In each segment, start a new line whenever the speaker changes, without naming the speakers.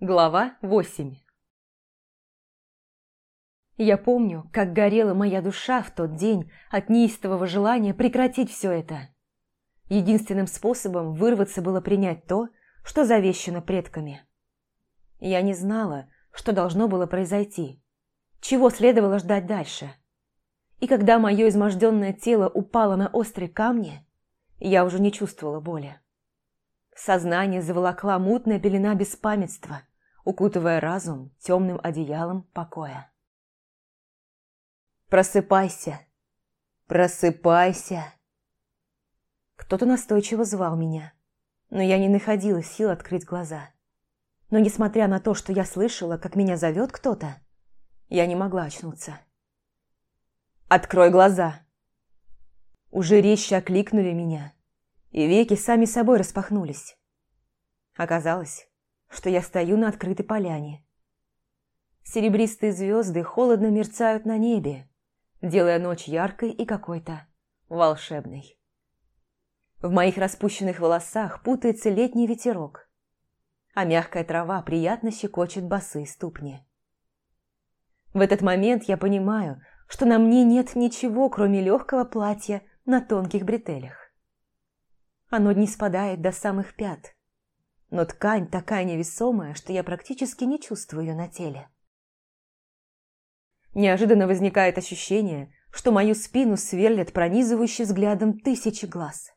Глава 8 Я помню, как горела моя душа в тот день от неистового желания прекратить все это. Единственным способом вырваться было принять то, что завещено предками. Я не знала, что должно было произойти, чего следовало ждать дальше. И когда мое изможденное тело упало на острые камни, я уже не чувствовала боли. Сознание заволокла мутная пелена беспамятства, укутывая разум темным одеялом покоя. «Просыпайся! Просыпайся!» Кто-то настойчиво звал меня, но я не находила сил открыть глаза. Но несмотря на то, что я слышала, как меня зовет кто-то, я не могла очнуться. «Открой глаза!» Уже резче окликнули меня, и веки сами собой распахнулись. Оказалось, что я стою на открытой поляне. Серебристые звезды холодно мерцают на небе, делая ночь яркой и какой-то волшебной. В моих распущенных волосах путается летний ветерок, а мягкая трава приятно щекочет босые ступни. В этот момент я понимаю, что на мне нет ничего, кроме легкого платья на тонких бретелях. Оно не спадает до самых пят. Но ткань такая невесомая, что я практически не чувствую ее на теле. Неожиданно возникает ощущение, что мою спину сверлят пронизывающий взглядом тысячи глаз.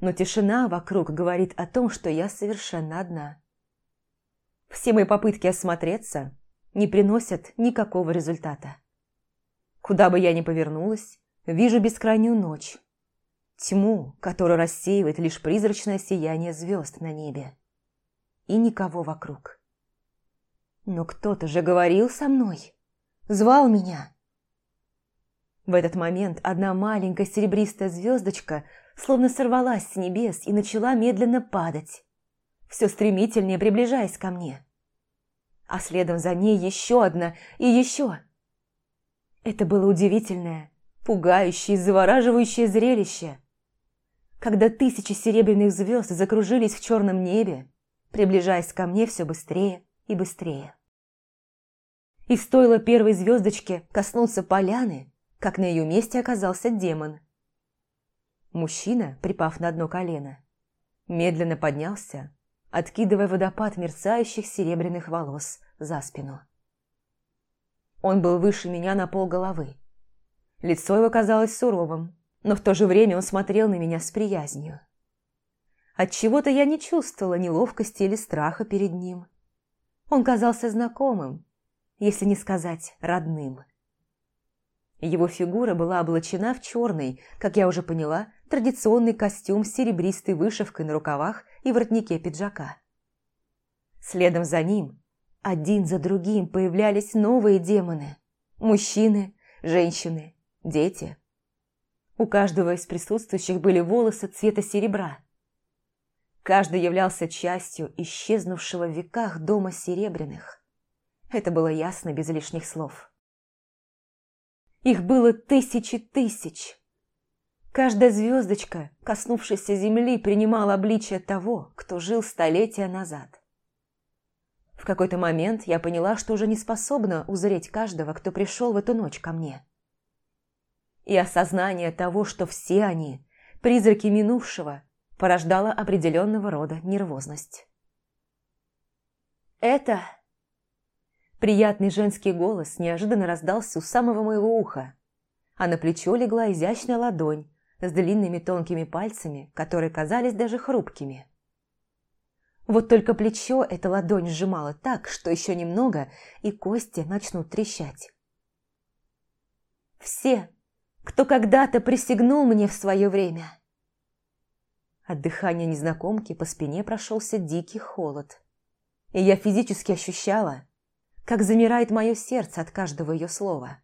Но тишина вокруг говорит о том, что я совершенно одна. Все мои попытки осмотреться не приносят никакого результата. Куда бы я ни повернулась, вижу бескрайнюю ночь, Тьму, которую рассеивает лишь призрачное сияние звезд на небе. И никого вокруг. Но кто-то же говорил со мной. Звал меня. В этот момент одна маленькая серебристая звездочка словно сорвалась с небес и начала медленно падать, все стремительнее приближаясь ко мне. А следом за ней еще одна и еще. Это было удивительное, пугающее и завораживающее зрелище – когда тысячи серебряных звезд закружились в черном небе, приближаясь ко мне все быстрее и быстрее. И стоило первой звездочке коснуться поляны, как на ее месте оказался демон. Мужчина, припав на одно колено, медленно поднялся, откидывая водопад мерцающих серебряных волос за спину. Он был выше меня на полголовы. Лицо его казалось суровым, но в то же время он смотрел на меня с приязнью. Отчего-то я не чувствовала неловкости или страха перед ним. Он казался знакомым, если не сказать родным. Его фигура была облачена в черный, как я уже поняла, традиционный костюм с серебристой вышивкой на рукавах и воротнике пиджака. Следом за ним, один за другим, появлялись новые демоны. Мужчины, женщины, дети – у каждого из присутствующих были волосы цвета серебра. Каждый являлся частью исчезнувшего в веках дома серебряных. Это было ясно без лишних слов. Их было тысячи тысяч. Каждая звездочка, коснувшаяся земли, принимала обличие того, кто жил столетия назад. В какой-то момент я поняла, что уже не способна узреть каждого, кто пришел в эту ночь ко мне и осознание того, что все они – призраки минувшего, порождало определенного рода нервозность. «Это...» Приятный женский голос неожиданно раздался у самого моего уха, а на плечо легла изящная ладонь с длинными тонкими пальцами, которые казались даже хрупкими. Вот только плечо эта ладонь сжимала так, что еще немного, и кости начнут трещать. Все кто когда-то присягнул мне в свое время. От дыхания незнакомки по спине прошелся дикий холод. И я физически ощущала, как замирает мое сердце от каждого ее слова.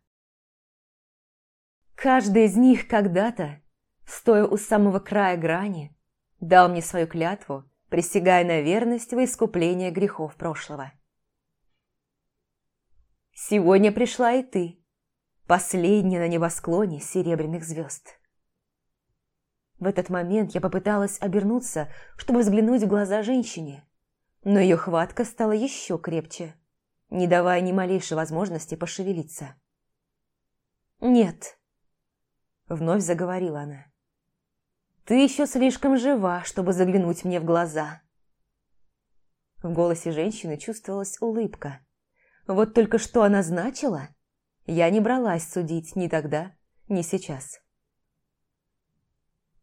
Каждый из них когда-то, стоя у самого края грани, дал мне свою клятву, присягая на верность во искупление грехов прошлого. Сегодня пришла и ты, Последняя на небосклоне серебряных звезд. В этот момент я попыталась обернуться, чтобы взглянуть в глаза женщине, но ее хватка стала еще крепче, не давая ни малейшей возможности пошевелиться. «Нет», — вновь заговорила она, — «ты еще слишком жива, чтобы заглянуть мне в глаза». В голосе женщины чувствовалась улыбка. Вот только что она значила, я не бралась судить ни тогда, ни сейчас.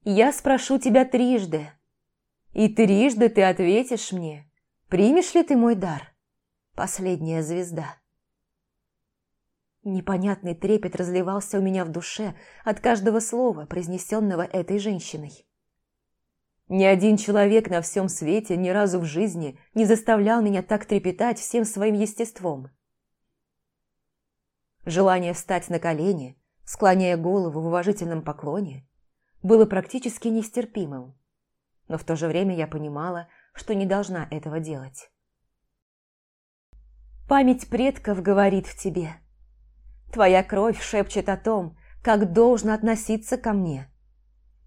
«Я спрошу тебя трижды, и трижды ты ответишь мне, примешь ли ты мой дар, последняя звезда?» Непонятный трепет разливался у меня в душе от каждого слова, произнесенного этой женщиной. Ни один человек на всем свете ни разу в жизни не заставлял меня так трепетать всем своим естеством. Желание встать на колени, склоняя голову в уважительном поклоне, было практически нестерпимым, но в то же время я понимала, что не должна этого делать. Память предков говорит в тебе. Твоя кровь шепчет о том, как должно относиться ко мне –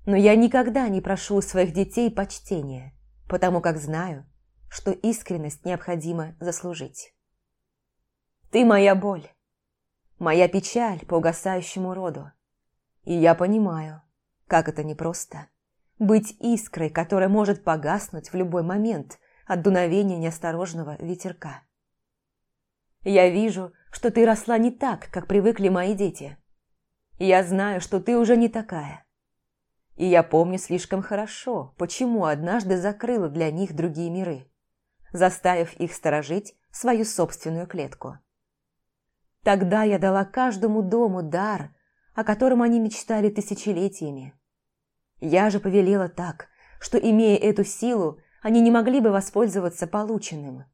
но я никогда не прошу у своих детей почтения, потому как знаю, что искренность необходимо заслужить. Ты моя боль, моя печаль по угасающему роду. И я понимаю, как это непросто – быть искрой, которая может погаснуть в любой момент от дуновения неосторожного ветерка. Я вижу, что ты росла не так, как привыкли мои дети. Я знаю, что ты уже не такая. И я помню слишком хорошо, почему однажды закрыла для них другие миры, заставив их сторожить свою собственную клетку. Тогда я дала каждому дому дар, о котором они мечтали тысячелетиями. Я же повелела так, что, имея эту силу, они не могли бы воспользоваться полученным.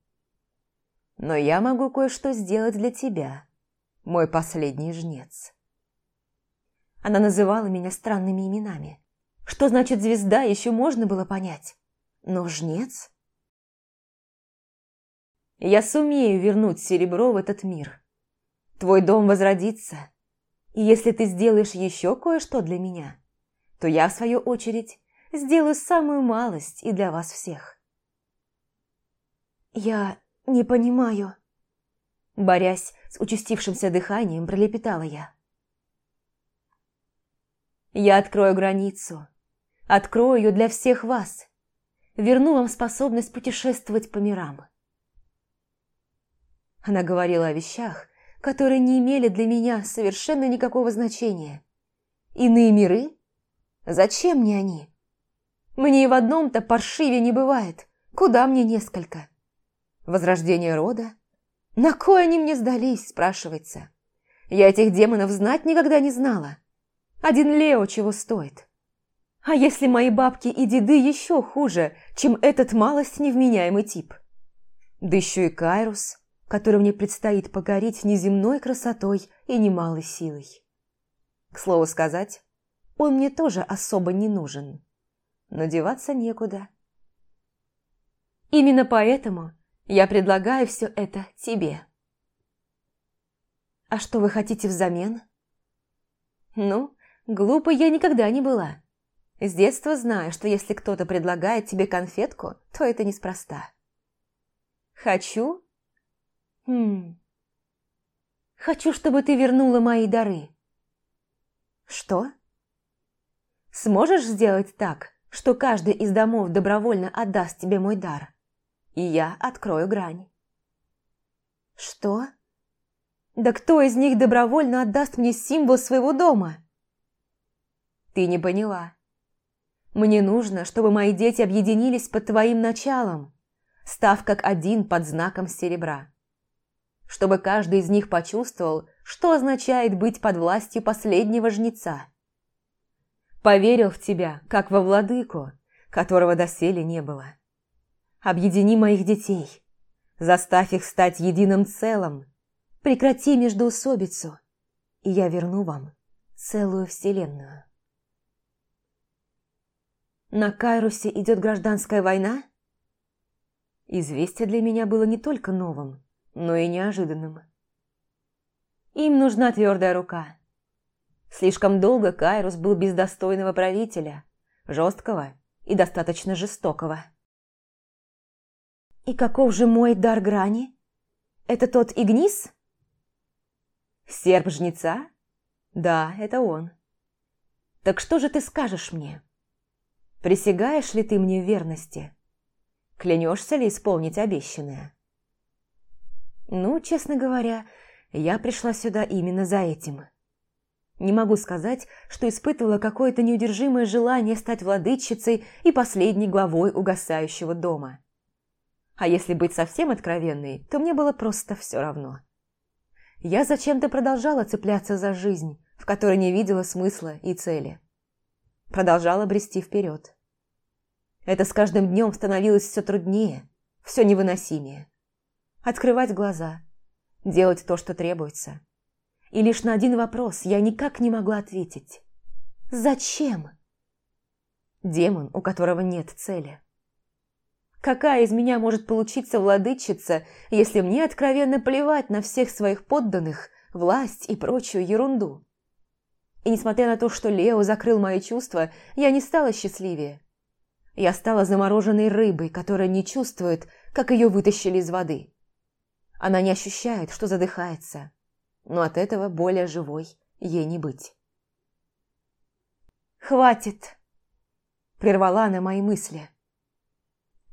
Но я могу кое-что сделать для тебя, мой последний жнец. Она называла меня странными именами. Что значит звезда, еще можно было понять. Но жнец? Я сумею вернуть серебро в этот мир. Твой дом возродится. И если ты сделаешь еще кое-что для меня, то я, в свою очередь, сделаю самую малость и для вас всех. Я не понимаю. Борясь с участившимся дыханием, пролепетала я. Я открою границу, Открою ее для всех вас. Верну вам способность путешествовать по мирам. Она говорила о вещах, которые не имели для меня совершенно никакого значения. Иные миры? Зачем мне они? Мне и в одном-то паршиве не бывает. Куда мне несколько? Возрождение рода? На кое они мне сдались, спрашивается. Я этих демонов знать никогда не знала. Один Лео чего стоит. А если мои бабки и деды еще хуже, чем этот малость невменяемый тип? Да еще и Кайрус, который мне предстоит покорить неземной красотой и немалой силой. К слову сказать, он мне тоже особо не нужен. Но деваться некуда. Именно поэтому я предлагаю все это тебе. А что вы хотите взамен? Ну, глупой я никогда не была. С детства знаю, что если кто-то предлагает тебе конфетку, то это неспроста. Хочу? Хм. Хочу, чтобы ты вернула мои дары. Что? Сможешь сделать так, что каждый из домов добровольно отдаст тебе мой дар, и я открою грань? Что? Да кто из них добровольно отдаст мне символ своего дома? Ты не поняла. Мне нужно, чтобы мои дети объединились под твоим началом, став как один под знаком серебра. Чтобы каждый из них почувствовал, что означает быть под властью последнего жнеца. Поверил в тебя, как во владыку, которого доселе не было. Объедини моих детей, заставь их стать единым целым, прекрати междоусобицу, и я верну вам целую вселенную. На Кайрусе идет гражданская война? Известие для меня было не только новым, но и неожиданным. Им нужна твердая рука. Слишком долго Кайрус был без достойного правителя, жесткого и достаточно жестокого. И каков же мой дар грани? Это тот Игнис? Серп жнеца? Да, это он. Так что же ты скажешь мне? Присягаешь ли ты мне верности? Клянешься ли исполнить обещанное? Ну, честно говоря, я пришла сюда именно за этим. Не могу сказать, что испытывала какое-то неудержимое желание стать владычицей и последней главой угасающего дома. А если быть совсем откровенной, то мне было просто все равно. Я зачем-то продолжала цепляться за жизнь, в которой не видела смысла и цели. Продолжала брести вперед. Это с каждым днем становилось все труднее, все невыносимее. Открывать глаза, делать то, что требуется. И лишь на один вопрос я никак не могла ответить. Зачем? Демон, у которого нет цели. Какая из меня может получиться владычица, если мне откровенно плевать на всех своих подданных, власть и прочую ерунду? И несмотря на то, что Лео закрыл мои чувства, я не стала счастливее. Я стала замороженной рыбой, которая не чувствует, как ее вытащили из воды. Она не ощущает, что задыхается, но от этого более живой ей не быть. «Хватит!» – прервала она мои мысли.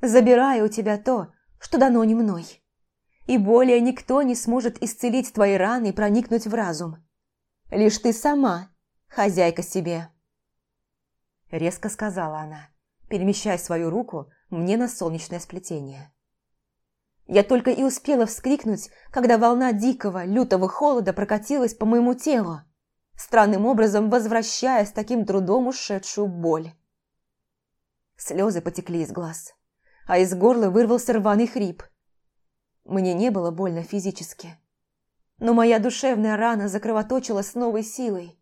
«Забираю у тебя то, что дано не мной, и более никто не сможет исцелить твои раны и проникнуть в разум. Лишь ты сама, хозяйка себе!» Резко сказала она, перемещая свою руку мне на солнечное сплетение. Я только и успела вскрикнуть, когда волна дикого, лютого холода прокатилась по моему телу, странным образом возвращая с таким трудом ушедшую боль. Слезы потекли из глаз, а из горла вырвался рваный хрип. Мне не было больно физически, но моя душевная рана закровоточила с новой силой,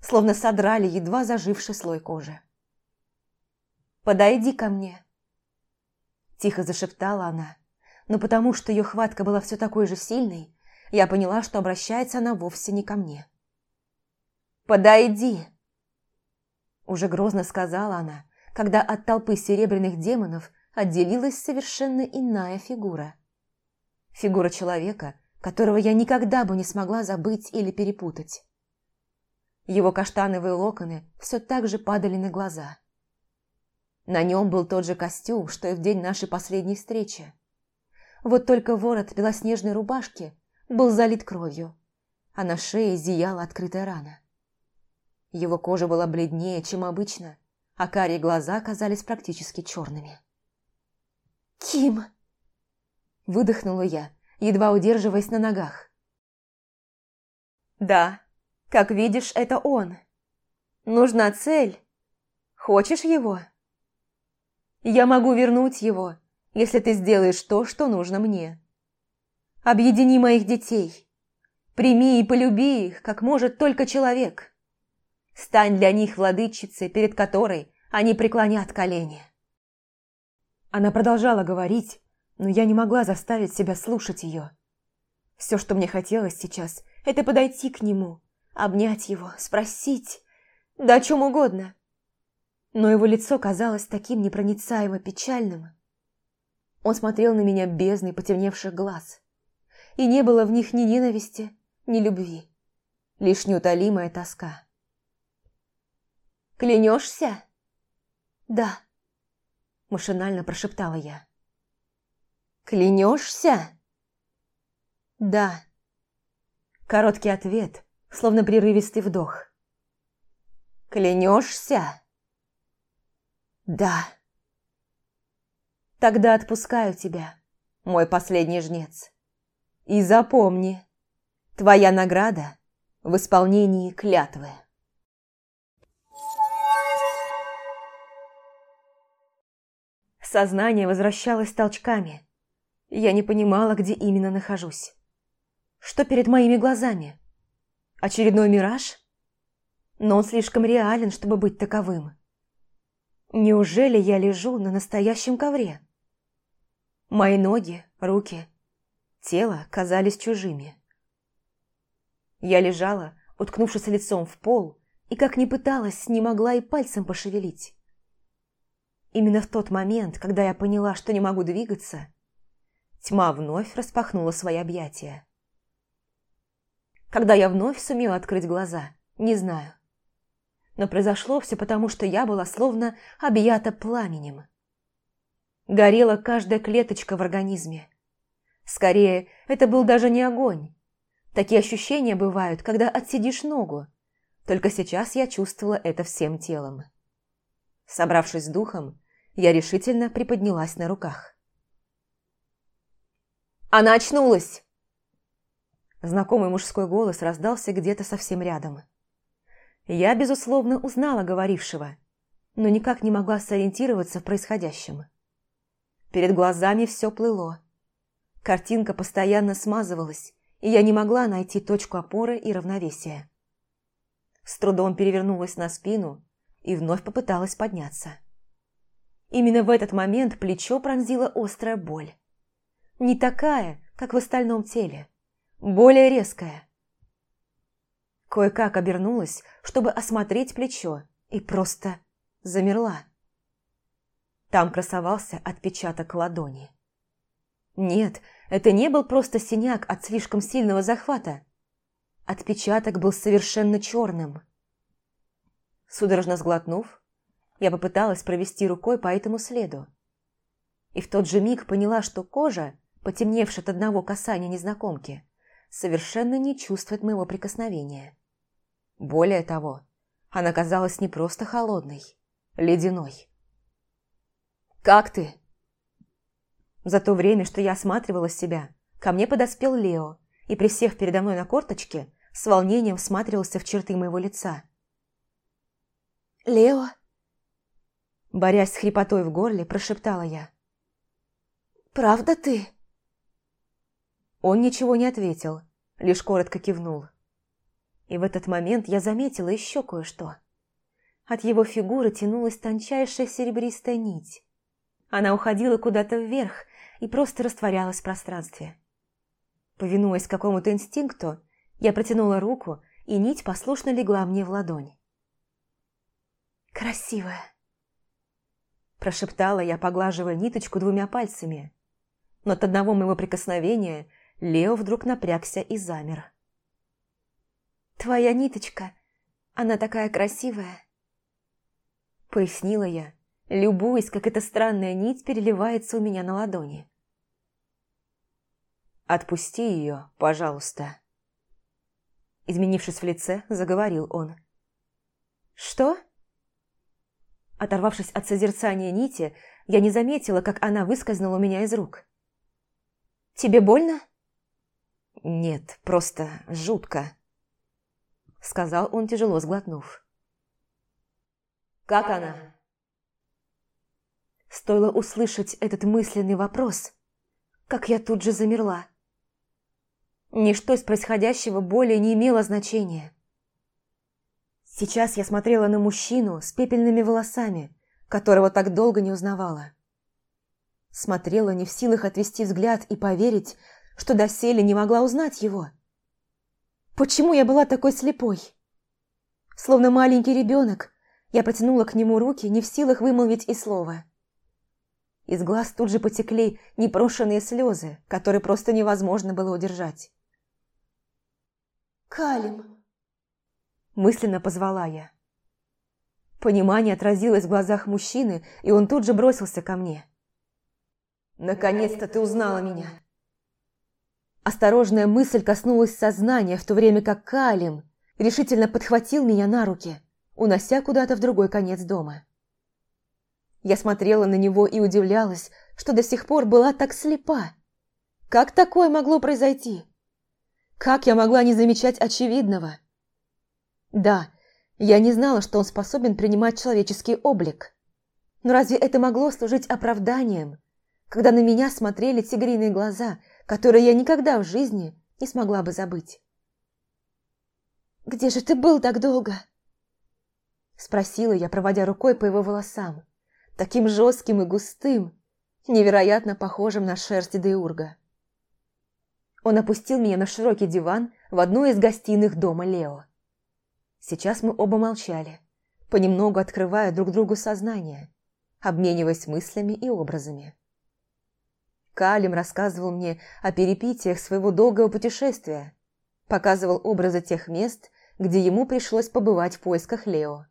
словно содрали едва заживший слой кожи. «Подойди ко мне», – тихо зашептала она но потому что ее хватка была все такой же сильной, я поняла, что обращается она вовсе не ко мне. «Подойди!» Уже грозно сказала она, когда от толпы серебряных демонов отделилась совершенно иная фигура. Фигура человека, которого я никогда бы не смогла забыть или перепутать. Его каштановые локоны все так же падали на глаза. На нем был тот же костюм, что и в день нашей последней встречи. Вот только ворот белоснежной рубашки был залит кровью, а на шее зияла открытая рана. Его кожа была бледнее, чем обычно, а карие глаза казались практически черными. «Ким!» – выдохнула я, едва удерживаясь на ногах. «Да, как видишь, это он. Нужна цель. Хочешь его?» «Я могу вернуть его, если ты сделаешь то, что нужно мне. Объедини моих детей. Прими и полюби их, как может только человек. Стань для них владычицей, перед которой они преклонят колени. Она продолжала говорить, но я не могла заставить себя слушать ее. Все, что мне хотелось сейчас, это подойти к нему, обнять его, спросить, да о чем угодно. Но его лицо казалось таким непроницаемо печальным, он смотрел на меня бездной потемневших глаз. И не было в них ни ненависти, ни любви. Лишь неутолимая тоска. «Клянешься?» «Да», – машинально прошептала я. «Клянешься?» «Да». Короткий ответ, словно прерывистый вдох. «Клянешься?» «Да». Тогда отпускаю тебя, мой последний жнец. И запомни, твоя награда в исполнении клятвы. Сознание возвращалось толчками. Я не понимала, где именно нахожусь. Что перед моими глазами? Очередной мираж? Но он слишком реален, чтобы быть таковым. Неужели я лежу на настоящем ковре? Мои ноги, руки, тело казались чужими. Я лежала, уткнувшись лицом в пол, и как ни пыталась, не могла и пальцем пошевелить. Именно в тот момент, когда я поняла, что не могу двигаться, Тьма вновь распахнула свои объятия. Когда я вновь сумела открыть глаза, не знаю. Но произошло все потому, что я была словно объята пламенем. Горела каждая клеточка в организме. Скорее, это был даже не огонь. Такие ощущения бывают, когда отсидишь ногу. Только сейчас я чувствовала это всем телом. Собравшись с духом, я решительно приподнялась на руках. «Она очнулась!» Знакомый мужской голос раздался где-то совсем рядом. Я, безусловно, узнала говорившего, но никак не могла сориентироваться в происходящем. Перед глазами все плыло. Картинка постоянно смазывалась, и я не могла найти точку опоры и равновесия. С трудом перевернулась на спину и вновь попыталась подняться. Именно в этот момент плечо пронзила острая боль. Не такая, как в остальном теле. Более резкая. Кое-как обернулась, чтобы осмотреть плечо, и просто замерла. Там красовался отпечаток ладони. Нет, это не был просто синяк от слишком сильного захвата. Отпечаток был совершенно черным. Судорожно сглотнув, я попыталась провести рукой по этому следу. И в тот же миг поняла, что кожа, потемневшая от одного касания незнакомки, совершенно не чувствует моего прикосновения. Более того, она казалась не просто холодной, ледяной. «Как ты?» За то время, что я осматривала себя, ко мне подоспел Лео и, присев передо мной на корточке, с волнением всматривался в черты моего лица. «Лео?» Борясь с хрипотой в горле, прошептала я. «Правда ты?» Он ничего не ответил, лишь коротко кивнул. И в этот момент я заметила еще кое-что. От его фигуры тянулась тончайшая серебристая нить. Она уходила куда-то вверх и просто растворялась в пространстве. Повинуясь какому-то инстинкту, я протянула руку, и нить послушно легла мне в ладонь. «Красивая!» Прошептала я, поглаживая ниточку двумя пальцами. Но от одного моего прикосновения Лео вдруг напрягся и замер. «Твоя ниточка, она такая красивая!» Пояснила я, любуясь, как эта странная нить переливается у меня на ладони. «Отпусти ее, пожалуйста!» Изменившись в лице, заговорил он. «Что?» Оторвавшись от созерцания нити, я не заметила, как она выскользнула у меня из рук. «Тебе больно?» «Нет, просто жутко», — сказал он, тяжело сглотнув. «Как она?» Стоило услышать этот мысленный вопрос, как я тут же замерла. Ничто из происходящего более не имело значения. Сейчас я смотрела на мужчину с пепельными волосами, которого так долго не узнавала. Смотрела не в силах отвести взгляд и поверить, что доселе не могла узнать его. Почему я была такой слепой? Словно маленький ребенок, я протянула к нему руки, не в силах вымолвить и слова. Из глаз тут же потекли непрошенные слезы, которые просто невозможно было удержать. «Калим!» Мысленно позвала я. Понимание отразилось в глазах мужчины, и он тут же бросился ко мне. «Наконец-то ты узнала меня!» Осторожная мысль коснулась сознания, в то время как Калим решительно подхватил меня на руки, унося куда-то в другой конец дома. Я смотрела на него и удивлялась, что до сих пор была так слепа. Как такое могло произойти? Как я могла не замечать очевидного? Да, я не знала, что он способен принимать человеческий облик. Но разве это могло служить оправданием, когда на меня смотрели тигриные глаза, которые я никогда в жизни не смогла бы забыть? «Где же ты был так долго?» Спросила я, проводя рукой по его волосам, таким жестким и густым, невероятно похожим на шерсть Деурга. Он опустил меня на широкий диван в одну из гостиных дома Лео. Сейчас мы оба молчали, понемногу открывая друг другу сознание, обмениваясь мыслями и образами. Калим рассказывал мне о перипетиях своего долгого путешествия, показывал образы тех мест, где ему пришлось побывать в поисках Лео.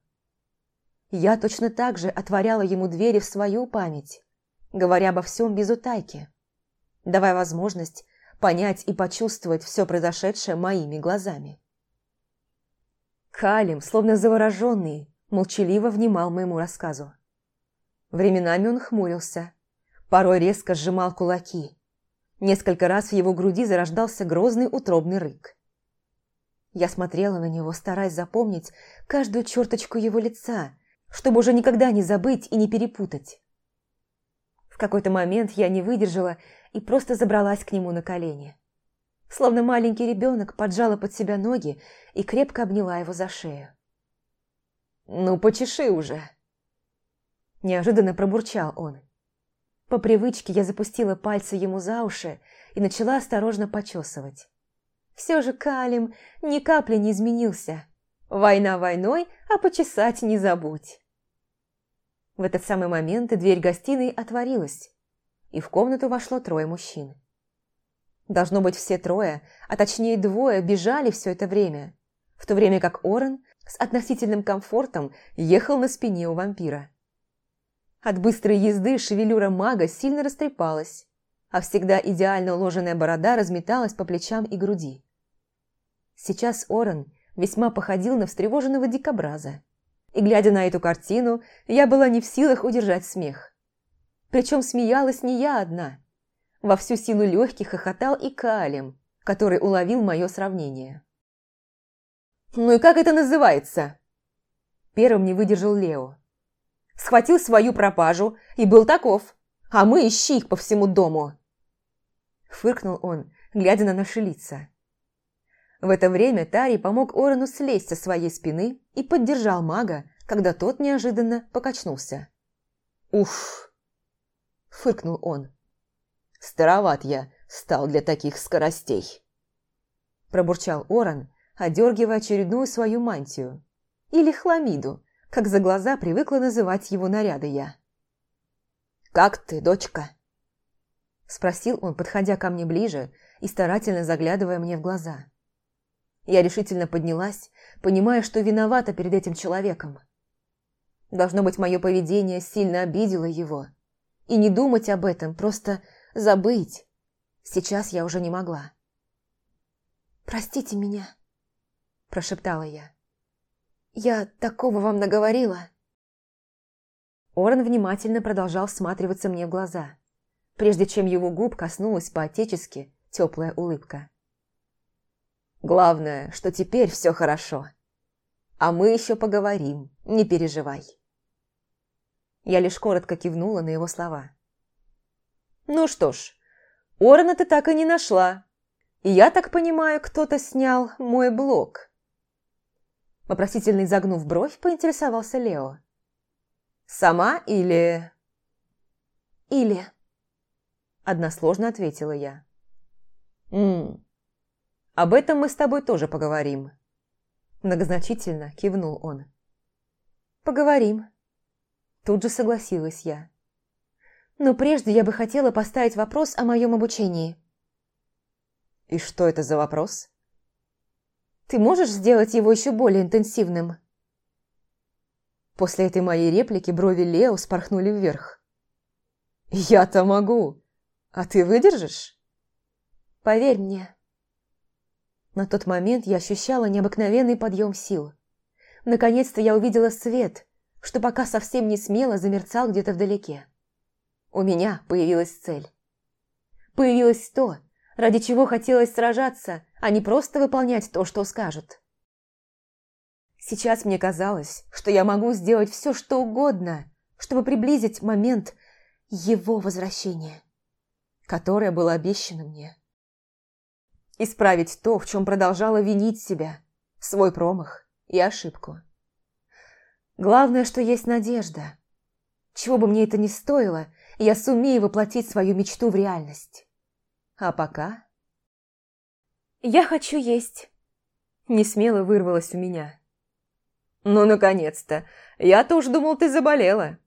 Я точно так же отворяла ему двери в свою память, говоря обо всем без утайки, давая возможность понять и почувствовать все произошедшее моими глазами. Калим, словно завороженный, молчаливо внимал моему рассказу. Временами он хмурился, порой резко сжимал кулаки. Несколько раз в его груди зарождался грозный утробный рык. Я смотрела на него, стараясь запомнить каждую черточку его лица, чтобы уже никогда не забыть и не перепутать. В какой-то момент я не выдержала и просто забралась к нему на колени. Словно маленький ребенок поджала под себя ноги и крепко обняла его за шею. «Ну, почеши уже!» Неожиданно пробурчал он. По привычке я запустила пальцы ему за уши и начала осторожно почесывать. Все же Калим ни капли не изменился. Война войной, а почесать не забудь. В этот самый момент дверь гостиной отворилась, и в комнату вошло трое мужчин. Должно быть, все трое, а точнее двое, бежали все это время, в то время как Орен с относительным комфортом ехал на спине у вампира. От быстрой езды шевелюра мага сильно растрепалась, а всегда идеально уложенная борода разметалась по плечам и груди. Сейчас Орен весьма походил на встревоженного дикобраза. И, глядя на эту картину, я была не в силах удержать смех. Причем смеялась не я одна. Во всю силу легких хохотал и Калим, который уловил мое сравнение. «Ну и как это называется?» Первым не выдержал Лео. «Схватил свою пропажу и был таков, а мы ищи их по всему дому!» Фыркнул он, глядя на наши лица. В это время Тари помог Орону слезть со своей спины и поддержал мага, когда тот неожиданно покачнулся. «Уф!» – фыркнул он. «Староват я стал для таких скоростей!» Пробурчал Оран, одергивая очередную свою мантию. Или хламиду, как за глаза привыкла называть его наряды я. «Как ты, дочка?» Спросил он, подходя ко мне ближе и старательно заглядывая мне в глаза. Я решительно поднялась, понимая, что виновата перед этим человеком. Должно быть, мое поведение сильно обидело его. И не думать об этом, просто забыть. Сейчас я уже не могла. «Простите меня», – прошептала я. «Я такого вам наговорила». Орен внимательно продолжал всматриваться мне в глаза, прежде чем его губ коснулась по-отечески теплая улыбка. Главное, что теперь все хорошо. А мы еще поговорим, не переживай. Я лишь коротко кивнула на его слова. Ну что ж, Орна ты так и не нашла. И я так понимаю, кто-то снял мой блог. Вопросительно изогнув бровь, поинтересовался Лео. «Сама или...» «Или...» Односложно ответила я. «Ммм, об этом мы с тобой тоже поговорим». Многозначительно кивнул он. «Поговорим». Тут же согласилась я. «Но прежде я бы хотела поставить вопрос о моем обучении». «И что это за вопрос?» «Ты можешь сделать его еще более интенсивным?» После этой моей реплики брови Лео спорхнули вверх. «Я-то могу. А ты выдержишь?» «Поверь мне, на тот момент я ощущала необыкновенный подъем сил. Наконец-то я увидела свет, что пока совсем не смело замерцал где-то вдалеке. У меня появилась цель. Появилось то, ради чего хотелось сражаться, а не просто выполнять то, что скажут. Сейчас мне казалось, что я могу сделать все, что угодно, чтобы приблизить момент его возвращения, которое было обещано мне. Исправить то, в чем продолжала винить себя, свой промах и ошибку. Главное, что есть надежда. Чего бы мне это ни стоило, я сумею воплотить свою мечту в реальность. А пока... «Я хочу есть!» Несмело вырвалось у меня. «Ну, наконец-то! Я-то уж думал, ты заболела!»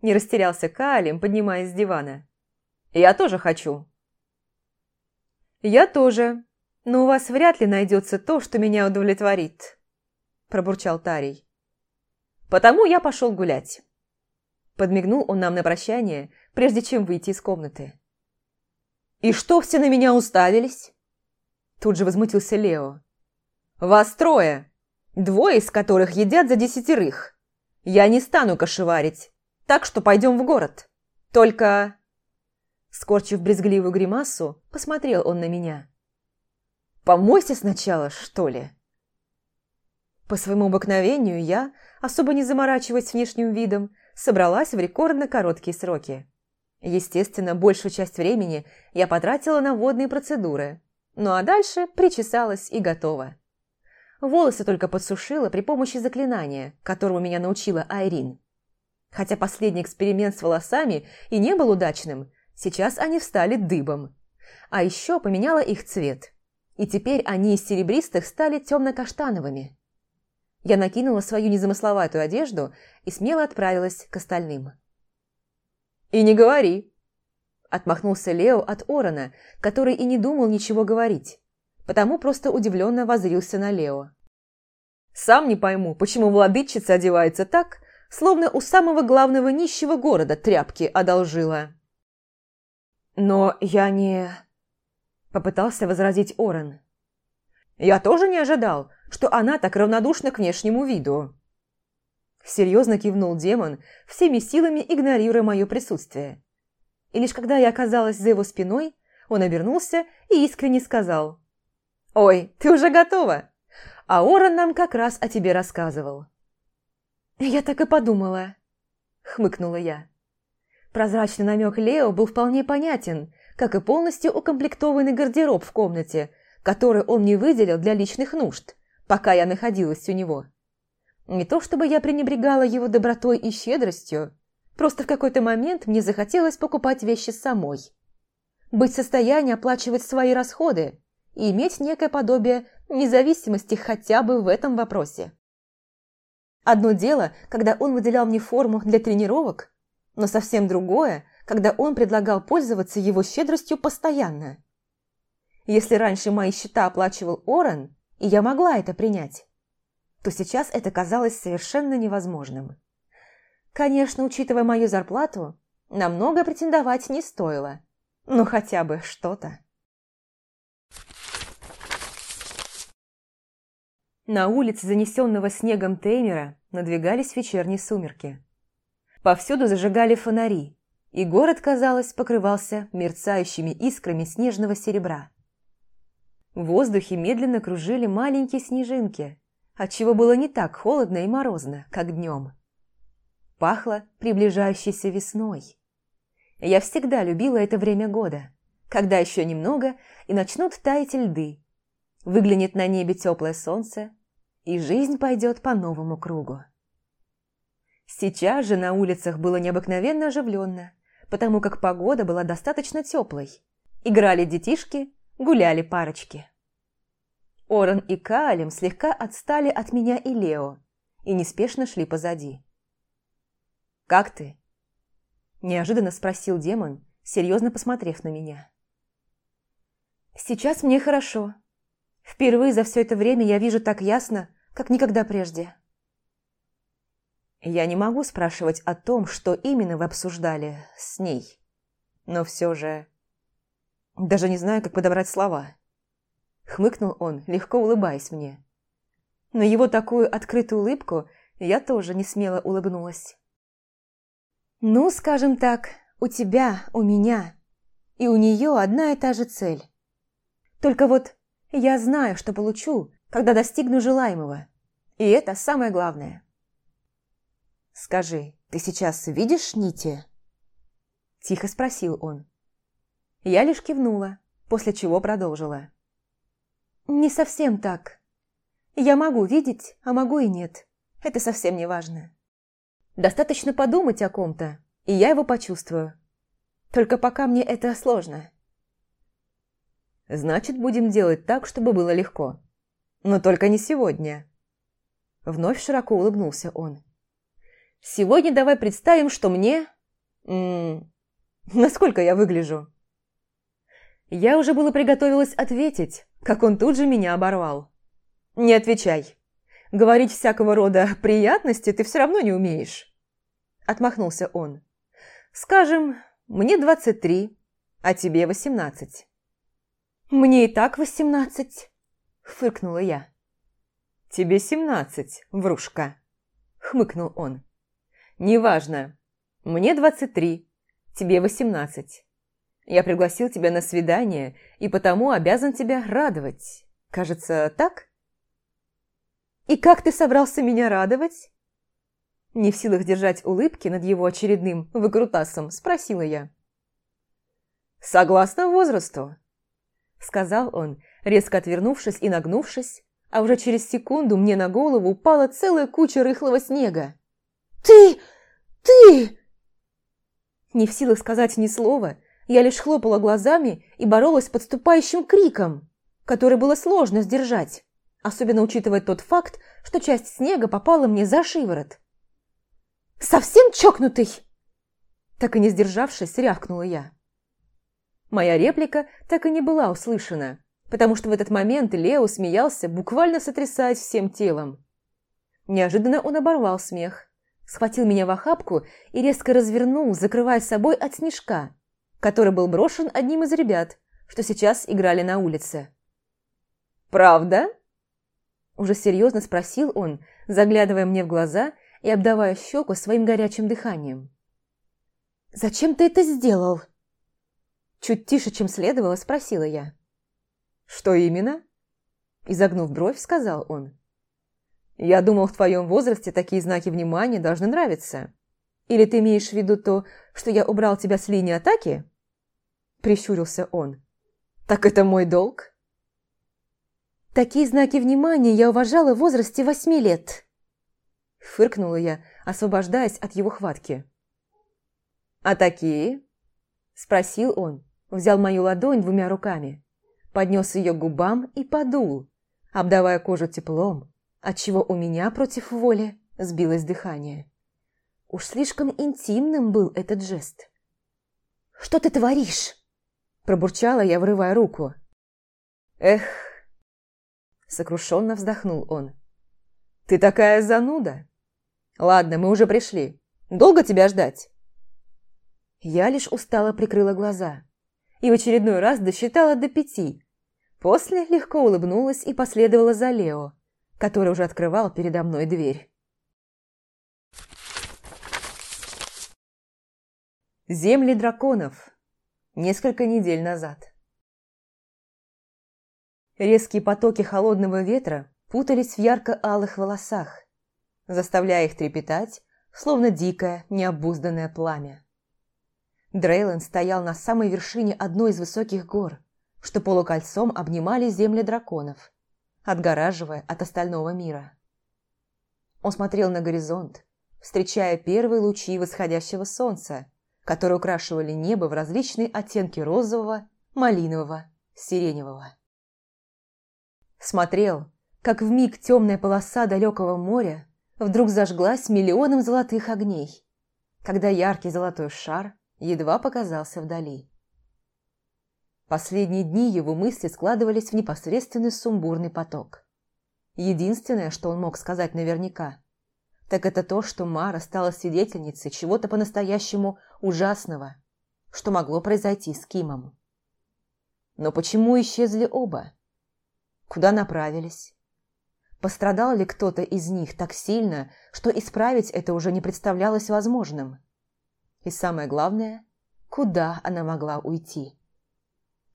Не растерялся Калим, поднимаясь с дивана. «Я тоже хочу». «Я тоже, но у вас вряд ли найдется то, что меня удовлетворит», – пробурчал Тарий. «Потому я пошел гулять». Подмигнул он нам на прощание, прежде чем выйти из комнаты. «И что все на меня уставились?» Тут же возмутился Лео. «Вас трое, двое из которых едят за десятерых. Я не стану кошеварить, так что пойдем в город. Только...» Скорчив брезгливую гримасу, посмотрел он на меня. «Помойся сначала, что ли?» По своему обыкновению я, особо не заморачиваясь внешним видом, собралась в рекордно короткие сроки. Естественно, большую часть времени я потратила на водные процедуры. Ну а дальше причесалась и готова. Волосы только подсушила при помощи заклинания, которому меня научила Айрин. Хотя последний эксперимент с волосами и не был удачным, сейчас они встали дыбом. А еще поменяла их цвет. И теперь они из серебристых стали темно-каштановыми. Я накинула свою незамысловатую одежду и смело отправилась к остальным. «И не говори!» Отмахнулся Лео от Орона, который и не думал ничего говорить, потому просто удивленно возрился на Лео. «Сам не пойму, почему владычица одевается так, словно у самого главного нищего города тряпки одолжила». «Но я не...» – попытался возразить Орен. «Я тоже не ожидал, что она так равнодушна к внешнему виду». Серьезно кивнул демон, всеми силами игнорируя мое присутствие. И лишь когда я оказалась за его спиной, он обернулся и искренне сказал. «Ой, ты уже готова? А Оран нам как раз о тебе рассказывал». «Я так и подумала», — хмыкнула я. Прозрачный намек Лео был вполне понятен, как и полностью укомплектованный гардероб в комнате, который он мне выделил для личных нужд, пока я находилась у него. Не то чтобы я пренебрегала его добротой и щедростью, просто в какой-то момент мне захотелось покупать вещи самой. Быть в состоянии оплачивать свои расходы и иметь некое подобие независимости хотя бы в этом вопросе. Одно дело, когда он выделял мне форму для тренировок, но совсем другое, когда он предлагал пользоваться его щедростью постоянно. Если раньше мои счета оплачивал Орен, и я могла это принять, то сейчас это казалось совершенно невозможным. Конечно, учитывая мою зарплату, на много претендовать не стоило. но хотя бы что-то. На улице, занесенного снегом Теймера, надвигались вечерние сумерки. Повсюду зажигали фонари, и город, казалось, покрывался мерцающими искрами снежного серебра. В воздухе медленно кружили маленькие снежинки, отчего было не так холодно и морозно, как днем. Пахло приближающейся весной. Я всегда любила это время года, когда еще немного и начнут таять льды. Выглянет на небе теплое солнце, и жизнь пойдет по новому кругу. Сейчас же на улицах было необыкновенно оживленно, потому как погода была достаточно теплой. Играли детишки, гуляли парочки. Оран и Каалем слегка отстали от меня и Лео и неспешно шли позади. «Как ты?» – неожиданно спросил демон, серьезно посмотрев на меня. «Сейчас мне хорошо. Впервые за все это время я вижу так ясно, как никогда прежде». Я не могу спрашивать о том, что именно вы обсуждали с ней. Но все же... Даже не знаю, как подобрать слова. Хмыкнул он, легко улыбаясь мне. На его такую открытую улыбку я тоже не смело улыбнулась. «Ну, скажем так, у тебя, у меня и у нее одна и та же цель. Только вот я знаю, что получу, когда достигну желаемого. И это самое главное». «Скажи, ты сейчас видишь нити?» Тихо спросил он. Я лишь кивнула, после чего продолжила. «Не совсем так. Я могу видеть, а могу и нет. Это совсем не важно. Достаточно подумать о ком-то, и я его почувствую. Только пока мне это сложно». «Значит, будем делать так, чтобы было легко. Но только не сегодня». Вновь широко улыбнулся он. «Сегодня давай представим, что мне... М -м, Насколько я выгляжу?» Я уже было приготовилась ответить, как он тут же меня оборвал. «Не отвечай. Говорить всякого рода приятности ты все равно не умеешь». Отмахнулся он. «Скажем, мне двадцать три, а тебе восемнадцать». «Мне и так восемнадцать», — фыркнула я. «Тебе семнадцать, врушка», — хмыкнул он. «Неважно. Мне двадцать три, тебе восемнадцать. Я пригласил тебя на свидание и потому обязан тебя радовать. Кажется, так?» «И как ты собрался меня радовать?» Не в силах держать улыбки над его очередным выкрутасом, спросила я. «Согласно возрасту», — сказал он, резко отвернувшись и нагнувшись, а уже через секунду мне на голову упала целая куча рыхлого снега. «Ты! Ты!» Не в силах сказать ни слова, я лишь хлопала глазами и боролась с подступающим криком, который было сложно сдержать, особенно учитывая тот факт, что часть снега попала мне за шиворот. «Совсем чокнутый!» Так и не сдержавшись, рявкнула я. Моя реплика так и не была услышана, потому что в этот момент Лео смеялся, буквально сотрясаясь всем телом. Неожиданно он оборвал смех, схватил меня в охапку и резко развернул, закрывая собой от снежка, который был брошен одним из ребят, что сейчас играли на улице. «Правда?» Уже серьезно спросил он, заглядывая мне в глаза и обдавая щеку своим горячим дыханием. «Зачем ты это сделал?» Чуть тише, чем следовало, спросила я. «Что именно?» Изогнув бровь, сказал он. «Я думал, в твоем возрасте такие знаки внимания должны нравиться. Или ты имеешь в виду то, что я убрал тебя с линии атаки?» Прищурился он. «Так это мой долг?» «Такие знаки внимания я уважала в возрасте восьми лет!» Фыркнула я, освобождаясь от его хватки. «А такие?» Спросил он, взял мою ладонь двумя руками поднес ее к губам и подул, обдавая кожу теплом, отчего у меня против воли сбилось дыхание. Уж слишком интимным был этот жест. «Что ты творишь?» Пробурчала я, врывая руку. «Эх!» Сокрушенно вздохнул он. «Ты такая зануда! Ладно, мы уже пришли. Долго тебя ждать?» Я лишь устало прикрыла глаза и в очередной раз досчитала до пяти. После легко улыбнулась и последовала за Лео, который уже открывал передо мной дверь. Земли драконов. Несколько недель назад. Резкие потоки холодного ветра путались в ярко-алых волосах, заставляя их трепетать, словно дикое, необузданное пламя. Дрейлен стоял на самой вершине одной из высоких гор, что полукольцом обнимали земли драконов, отгораживая от остального мира. Он смотрел на горизонт, встречая первые лучи восходящего солнца, которые украшивали небо в различные оттенки розового, малинового, сиреневого. Смотрел, как в миг темная полоса далекого моря вдруг зажглась миллионом золотых огней, когда яркий золотой шар едва показался вдали. Последние дни его мысли складывались в непосредственный сумбурный поток. Единственное, что он мог сказать наверняка, так это то, что Мара стала свидетельницей чего-то по-настоящему ужасного, что могло произойти с Кимом. Но почему исчезли оба? Куда направились? Пострадал ли кто-то из них так сильно, что исправить это уже не представлялось возможным? И самое главное, куда она могла уйти.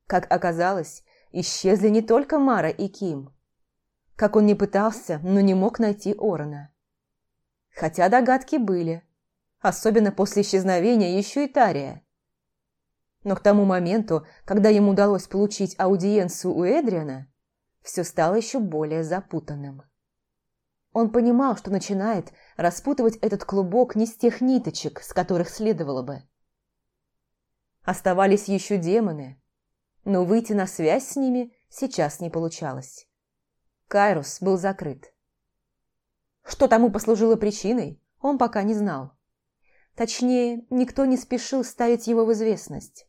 Как оказалось, исчезли не только Мара и Ким. Как он не пытался, но не мог найти Орона. Хотя догадки были, особенно после исчезновения еще и Тария. Но к тому моменту, когда ему удалось получить аудиенцию у Эдриана, все стало еще более запутанным. Он понимал, что начинает распутывать этот клубок не с тех ниточек, с которых следовало бы. Оставались еще демоны, но выйти на связь с ними сейчас не получалось. Кайрус был закрыт. Что тому послужило причиной, он пока не знал. Точнее, никто не спешил ставить его в известность.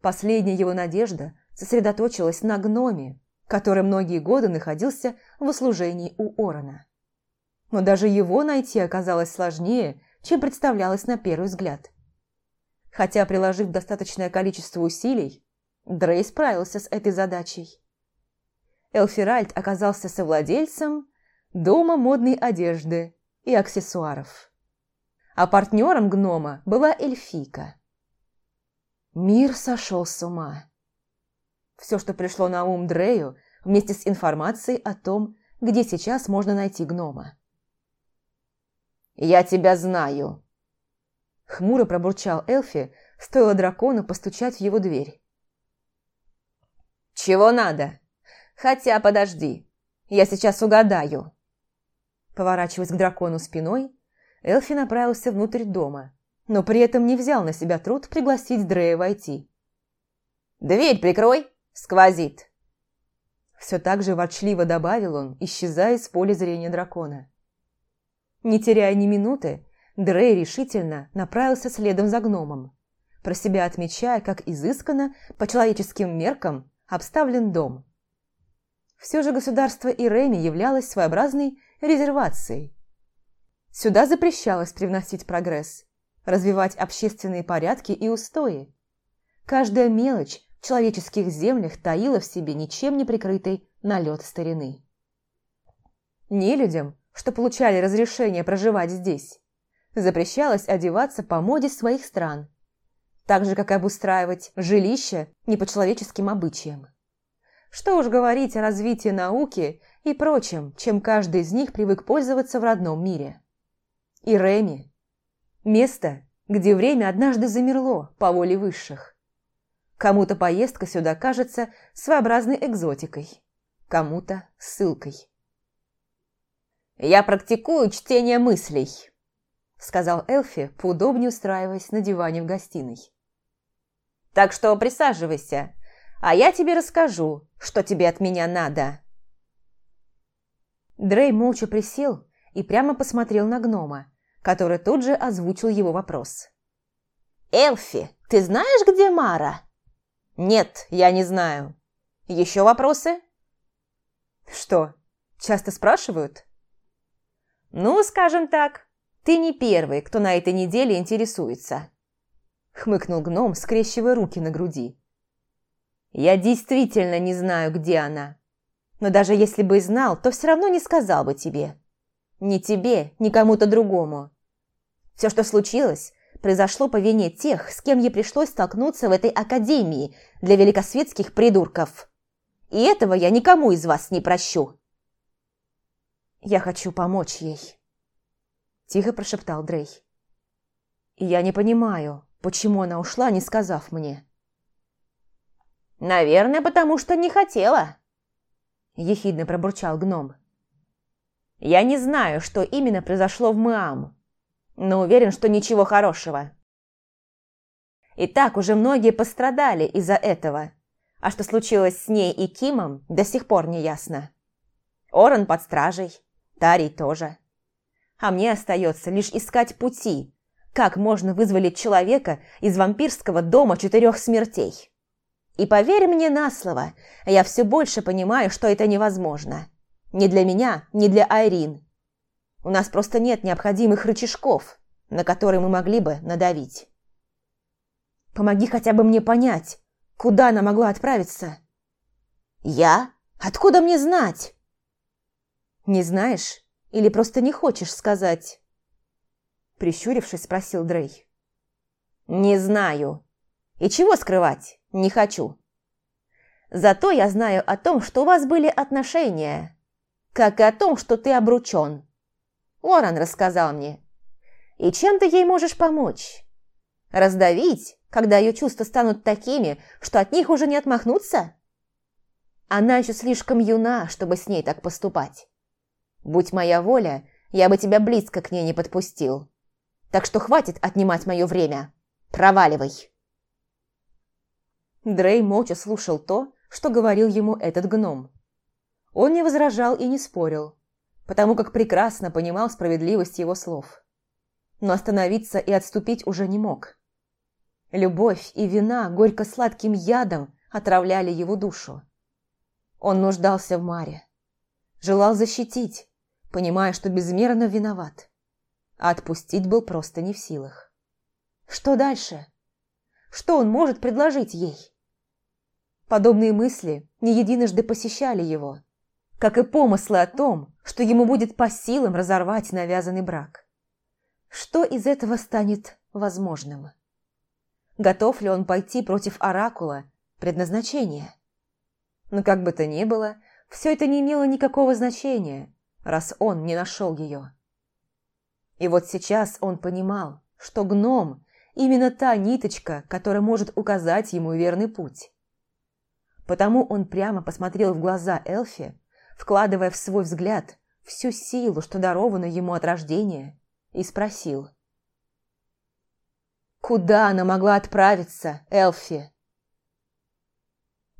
Последняя его надежда сосредоточилась на гноме, который многие годы находился в услужении у Орона. Но даже его найти оказалось сложнее, чем представлялось на первый взгляд. Хотя, приложив достаточное количество усилий, Дрей справился с этой задачей. Элфиральд оказался совладельцем дома модной одежды и аксессуаров. А партнером гнома была эльфийка. Мир сошел с ума. Все, что пришло на ум Дрею, вместе с информацией о том, где сейчас можно найти гнома. «Я тебя знаю!» Хмуро пробурчал Элфи, стоило дракону постучать в его дверь. «Чего надо? Хотя, подожди, я сейчас угадаю!» Поворачиваясь к дракону спиной, Элфи направился внутрь дома, но при этом не взял на себя труд пригласить Дрея войти. «Дверь прикрой!» Сквозит!» Все так же ворчливо добавил он, исчезая из поля зрения дракона. Не теряя ни минуты, Дрей решительно направился следом за гномом, про себя отмечая, как изысканно, по человеческим меркам, обставлен дом. Все же государство Иреми являлось своеобразной резервацией. Сюда запрещалось привносить прогресс, развивать общественные порядки и устои. Каждая мелочь в человеческих землях таила в себе ничем не прикрытый налет старины. Не людям, что получали разрешение проживать здесь, запрещалось одеваться по моде своих стран, так же, как и обустраивать жилища не по человеческим обычаям. Что уж говорить о развитии науки и прочем, чем каждый из них привык пользоваться в родном мире. И Реми – место, где время однажды замерло по воле высших, Кому-то поездка сюда кажется своеобразной экзотикой, кому-то ссылкой. «Я практикую чтение мыслей», – сказал Элфи, поудобнее устраиваясь на диване в гостиной. «Так что присаживайся, а я тебе расскажу, что тебе от меня надо». Дрей молча присел и прямо посмотрел на гнома, который тут же озвучил его вопрос. «Элфи, ты знаешь, где Мара?» «Нет, я не знаю. Еще вопросы?» «Что, часто спрашивают?» «Ну, скажем так, ты не первый, кто на этой неделе интересуется», хмыкнул гном, скрещивая руки на груди. «Я действительно не знаю, где она. Но даже если бы и знал, то все равно не сказал бы тебе. Ни тебе, ни кому-то другому. Все, что случилось, произошло по вине тех, с кем ей пришлось столкнуться в этой академии для великосветских придурков. И этого я никому из вас не прощу. «Я хочу помочь ей», – тихо прошептал Дрей. «И я не понимаю, почему она ушла, не сказав мне». «Наверное, потому что не хотела», – ехидно пробурчал гном. «Я не знаю, что именно произошло в Муам, но уверен, что ничего хорошего. И так уже многие пострадали из-за этого. А что случилось с ней и Кимом, до сих пор не ясно. Оран под стражей, Тарий тоже. А мне остается лишь искать пути, как можно вызволить человека из вампирского дома четырех смертей. И поверь мне на слово, я все больше понимаю, что это невозможно. Ни для меня, ни для Айрин. У нас просто нет необходимых рычажков, на которые мы могли бы надавить. Помоги хотя бы мне понять, куда она могла отправиться. Я? Откуда мне знать? Не знаешь или просто не хочешь сказать? Прищурившись, спросил Дрей. Не знаю. И чего скрывать? Не хочу. Зато я знаю о том, что у вас были отношения, как и о том, что ты обручен. Уоррен рассказал мне. И чем ты ей можешь помочь? Раздавить, когда ее чувства станут такими, что от них уже не отмахнуться? Она еще слишком юна, чтобы с ней так поступать. Будь моя воля, я бы тебя близко к ней не подпустил. Так что хватит отнимать мое время. Проваливай. Дрей молча слушал то, что говорил ему этот гном. Он не возражал и не спорил, потому как прекрасно понимал справедливость его слов. но остановиться и отступить уже не мог. Любовь и вина горько-сладким ядом отравляли его душу. Он нуждался в Маре. Желал защитить, понимая, что безмерно виноват. А отпустить был просто не в силах. Что дальше? Что он может предложить ей? Подобные мысли не единожды посещали его, как и помыслы о том, что ему будет по силам разорвать навязанный брак. Что из этого станет возможным? Готов ли он пойти против оракула, предназначения? Но как бы то ни было, все это не имело никакого значения, раз он не нашел ее. И вот сейчас он понимал, что гном – именно та ниточка, которая может указать ему верный путь. Потому он прямо посмотрел в глаза Элфи, вкладывая в свой взгляд всю силу, что дарована ему от рождения, и спросил. «Куда она могла отправиться, Элфи?»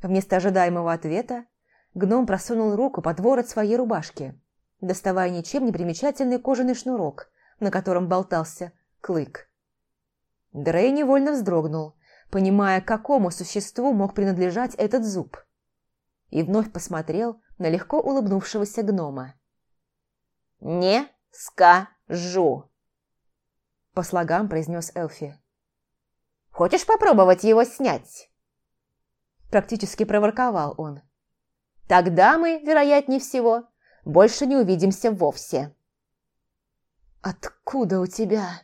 Вместо ожидаемого ответа гном просунул руку под ворот своей рубашки, доставая ничем не примечательный кожаный шнурок, на котором болтался клык. Дрей невольно вздрогнул, понимая, какому существу мог принадлежать этот зуб, и вновь посмотрел на легко улыбнувшегося гнома. «Не скажу!» По слогам произнес Элфи. «Хочешь попробовать его снять?» Практически проворковал он. «Тогда мы, вероятнее всего, больше не увидимся вовсе». «Откуда у тебя?»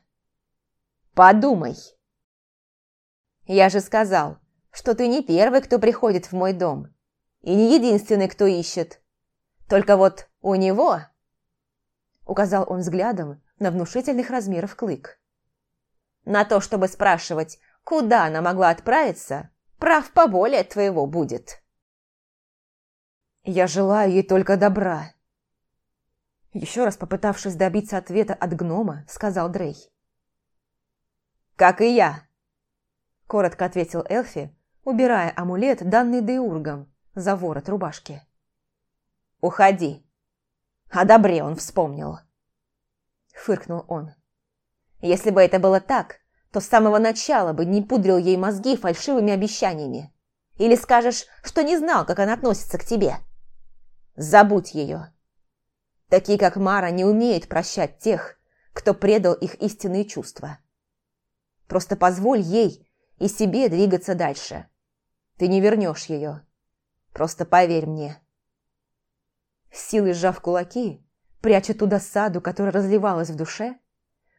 «Подумай!» «Я же сказал, что ты не первый, кто приходит в мой дом и не единственный, кто ищет. Только вот у него...» Указал он взглядом на внушительных размеров клык. «На то, чтобы спрашивать, куда она могла отправиться, прав поболее твоего будет». «Я желаю ей только добра», еще раз попытавшись добиться ответа от гнома, сказал Дрей. «Как и я», – коротко ответил Элфи, убирая амулет, данный Деургом, за ворот рубашки. «Уходи!» О добре он вспомнил. Фыркнул он. «Если бы это было так, то с самого начала бы не пудрил ей мозги фальшивыми обещаниями. Или скажешь, что не знал, как она относится к тебе. Забудь ее. Такие, как Мара, не умеют прощать тех, кто предал их истинные чувства. Просто позволь ей и себе двигаться дальше. Ты не вернешь ее. Просто поверь мне. силой сжав кулаки, пряча ту досаду, которая разливалась в душе,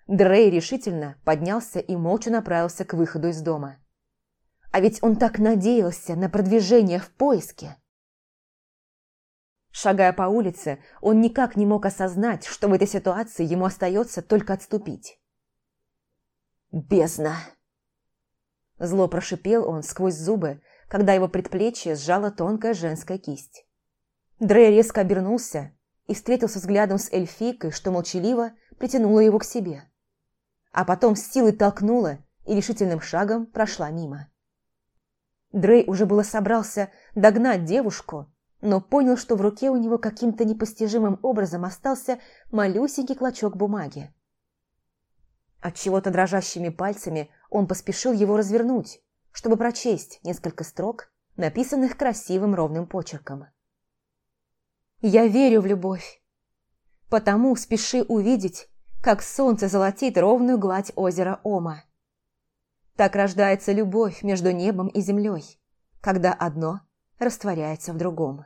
Дрей решительно поднялся и молча направился к выходу из дома. А ведь он так надеялся на продвижение в поиске. Шагая по улице, он никак не мог осознать, что в этой ситуации ему остается только отступить. «Бездна!» Зло прошипел он сквозь зубы, когда его предплечье сжала тонкая женская кисть. Дрей резко обернулся и встретился взглядом с эльфийкой, что молчаливо притянула его к себе. А потом с силой толкнула и решительным шагом прошла мимо. Дрей уже было собрался догнать девушку, но понял, что в руке у него каким-то непостижимым образом остался малюсенький клочок бумаги. От чего-то дрожащими пальцами он поспешил его развернуть, чтобы прочесть несколько строк, написанных красивым ровным почерком. «Я верю в любовь, потому спеши увидеть, как солнце золотит ровную гладь озера Ома. Так рождается любовь между небом и землей, когда одно растворяется в другом».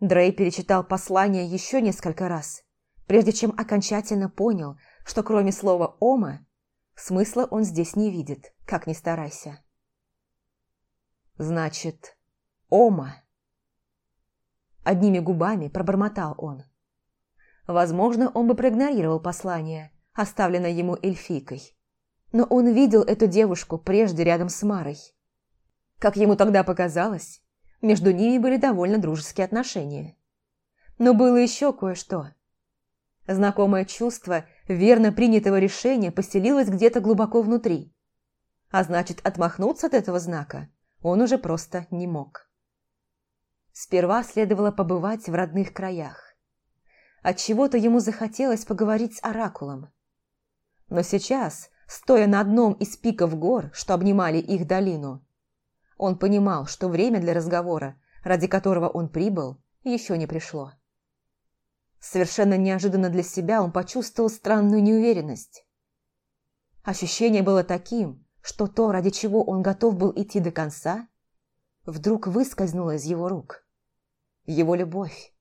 Дрей перечитал послание еще несколько раз, прежде чем окончательно понял, что кроме слова «Ома» Смысла он здесь не видит, как ни старайся. Значит, Ома. Одними губами пробормотал он. Возможно, он бы проигнорировал послание, оставленное ему эльфийкой. Но он видел эту девушку прежде рядом с Марой. Как ему тогда показалось, между ними были довольно дружеские отношения. Но было еще кое-что – Знакомое чувство верно принятого решения поселилось где-то глубоко внутри. А значит, отмахнуться от этого знака он уже просто не мог. Сперва следовало побывать в родных краях. отчего-то ему захотелось поговорить с Оракулом. Но сейчас, стоя на одном из пиков гор, что обнимали их долину, он понимал, что время для разговора, ради которого он прибыл, еще не пришло. Совершенно неожиданно для себя он почувствовал странную неуверенность. Ощущение было таким, что то, ради чего он готов был идти до конца, вдруг выскользнуло из его рук. Его любовь.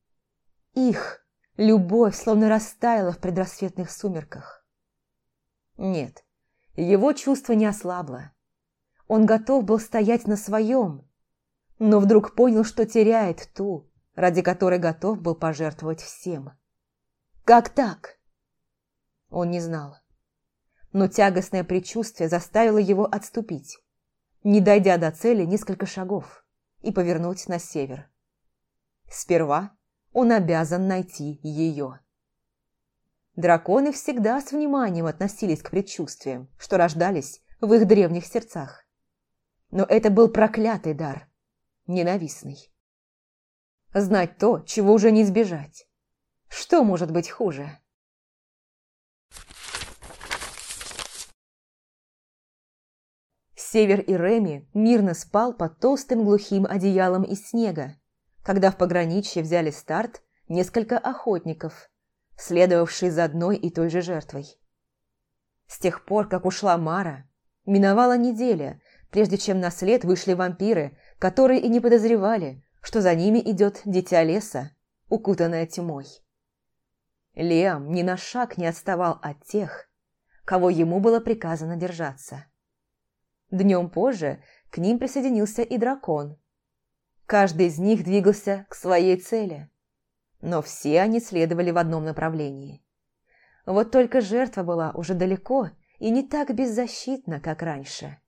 Их любовь словно растаяла в предрассветных сумерках. Нет, его чувство не ослабло. Он готов был стоять на своем, но вдруг понял, что теряет ту, ради которой готов был пожертвовать всем. Как так? Он не знал. Но тягостное предчувствие заставило его отступить, не дойдя до цели несколько шагов, и повернуть на север. Сперва он обязан найти ее. Драконы всегда с вниманием относились к предчувствиям, что рождались в их древних сердцах. Но это был проклятый дар, ненавистный. Знать то, чего уже не избежать. Что может быть хуже? Север и Реми мирно спал под толстым глухим одеялом из снега, когда в пограничье взяли старт несколько охотников, следовавшие за одной и той же жертвой. С тех пор, как ушла Мара, миновала неделя, прежде чем на след вышли вампиры, которые и не подозревали, что за ними идет дитя леса, укутанное тьмой. Лиам ни на шаг не отставал от тех, кого ему было приказано держаться. Днем позже к ним присоединился и дракон. Каждый из них двигался к своей цели, но все они следовали в одном направлении. Вот только жертва была уже далеко и не так беззащитна, как раньше.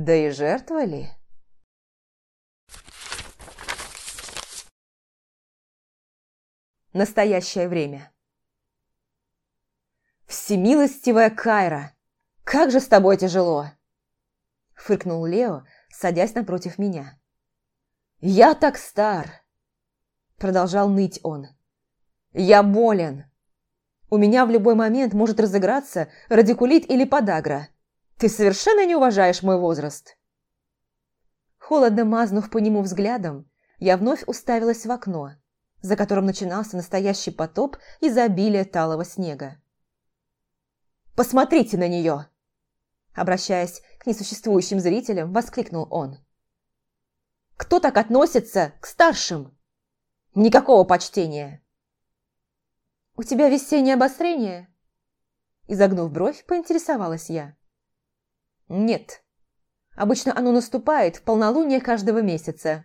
Да и жертва ли? Настоящее время «Всемилостивая Кайра! Как же с тобой тяжело!» Фыркнул Лео, садясь напротив меня. «Я так стар!» Продолжал ныть он. «Я болен! У меня в любой момент может разыграться радикулит или подагра. Ты совершенно не уважаешь мой возраст!» Холодно мазнув по нему взглядом, я вновь уставилась в окно, за которым начинался настоящий потоп из обилия талого снега. «Посмотрите на нее!» Обращаясь к несуществующим зрителям, воскликнул он. «Кто так относится к старшим? Никакого почтения!» «У тебя весеннее обострение?» Изогнув бровь, поинтересовалась я. «Нет. Обычно оно наступает в полнолуние каждого месяца».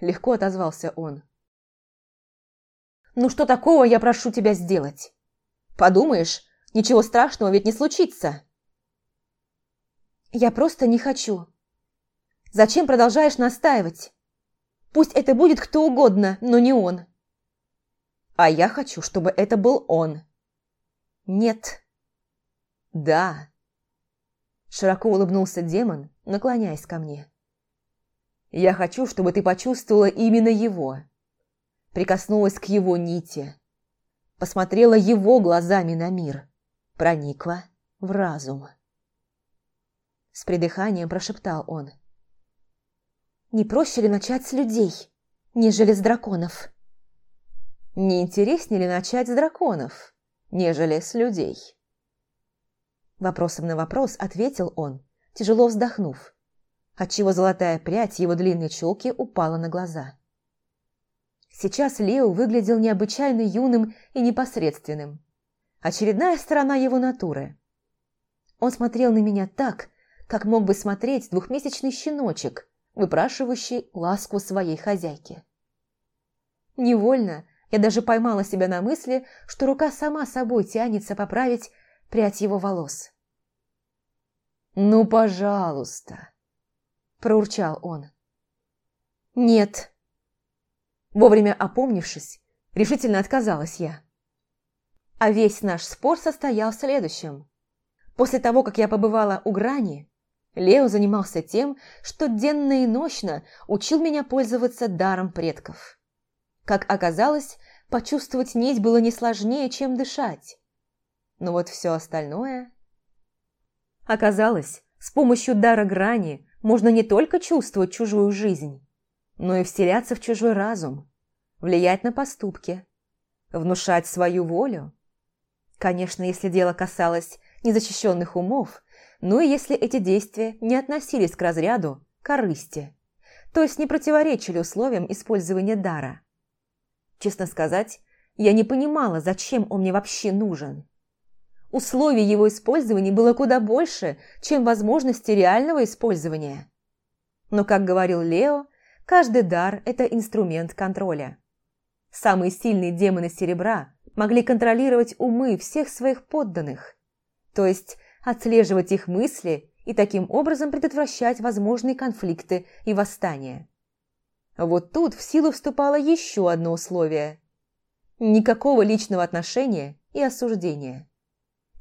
Легко отозвался он. «Ну что такого я прошу тебя сделать? Подумаешь, ничего страшного ведь не случится». «Я просто не хочу. Зачем продолжаешь настаивать? Пусть это будет кто угодно, но не он». «А я хочу, чтобы это был он». «Нет». «Да». Широко улыбнулся демон, наклоняясь ко мне. «Я хочу, чтобы ты почувствовала именно его. Прикоснулась к его нити. Посмотрела его глазами на мир. Проникла в разум». С придыханием прошептал он. «Не проще ли начать с людей, нежели с драконов?» «Не интереснее ли начать с драконов, нежели с людей?» Вопросом на вопрос ответил он, тяжело вздохнув, отчего золотая прядь его длинной челки упала на глаза. Сейчас Лео выглядел необычайно юным и непосредственным. Очередная сторона его натуры. Он смотрел на меня так, как мог бы смотреть двухмесячный щеночек, выпрашивающий ласку своей хозяйки. Невольно я даже поймала себя на мысли, что рука сама собой тянется поправить прядь его волос. «Ну, пожалуйста!» – проурчал он. «Нет!» Вовремя опомнившись, решительно отказалась я. А весь наш спор состоял в следующем. После того, как я побывала у грани, Лео занимался тем, что денно и ночно учил меня пользоваться даром предков. Как оказалось, почувствовать нить было не сложнее, чем дышать. Но вот все остальное... Оказалось, с помощью дара грани можно не только чувствовать чужую жизнь, но и вселяться в чужой разум, влиять на поступки, внушать свою волю. Конечно, если дело касалось незащищенных умов, ну и если эти действия не относились к разряду корысти, то есть не противоречили условиям использования дара. Честно сказать, я не понимала, зачем он мне вообще нужен. Условий его использования было куда больше, чем возможности реального использования. Но, как говорил Лео, каждый дар – это инструмент контроля. Самые сильные демоны серебра могли контролировать умы всех своих подданных, то есть отслеживать их мысли и таким образом предотвращать возможные конфликты и восстания. Вот тут в силу вступало еще одно условие – никакого личного отношения и осуждения.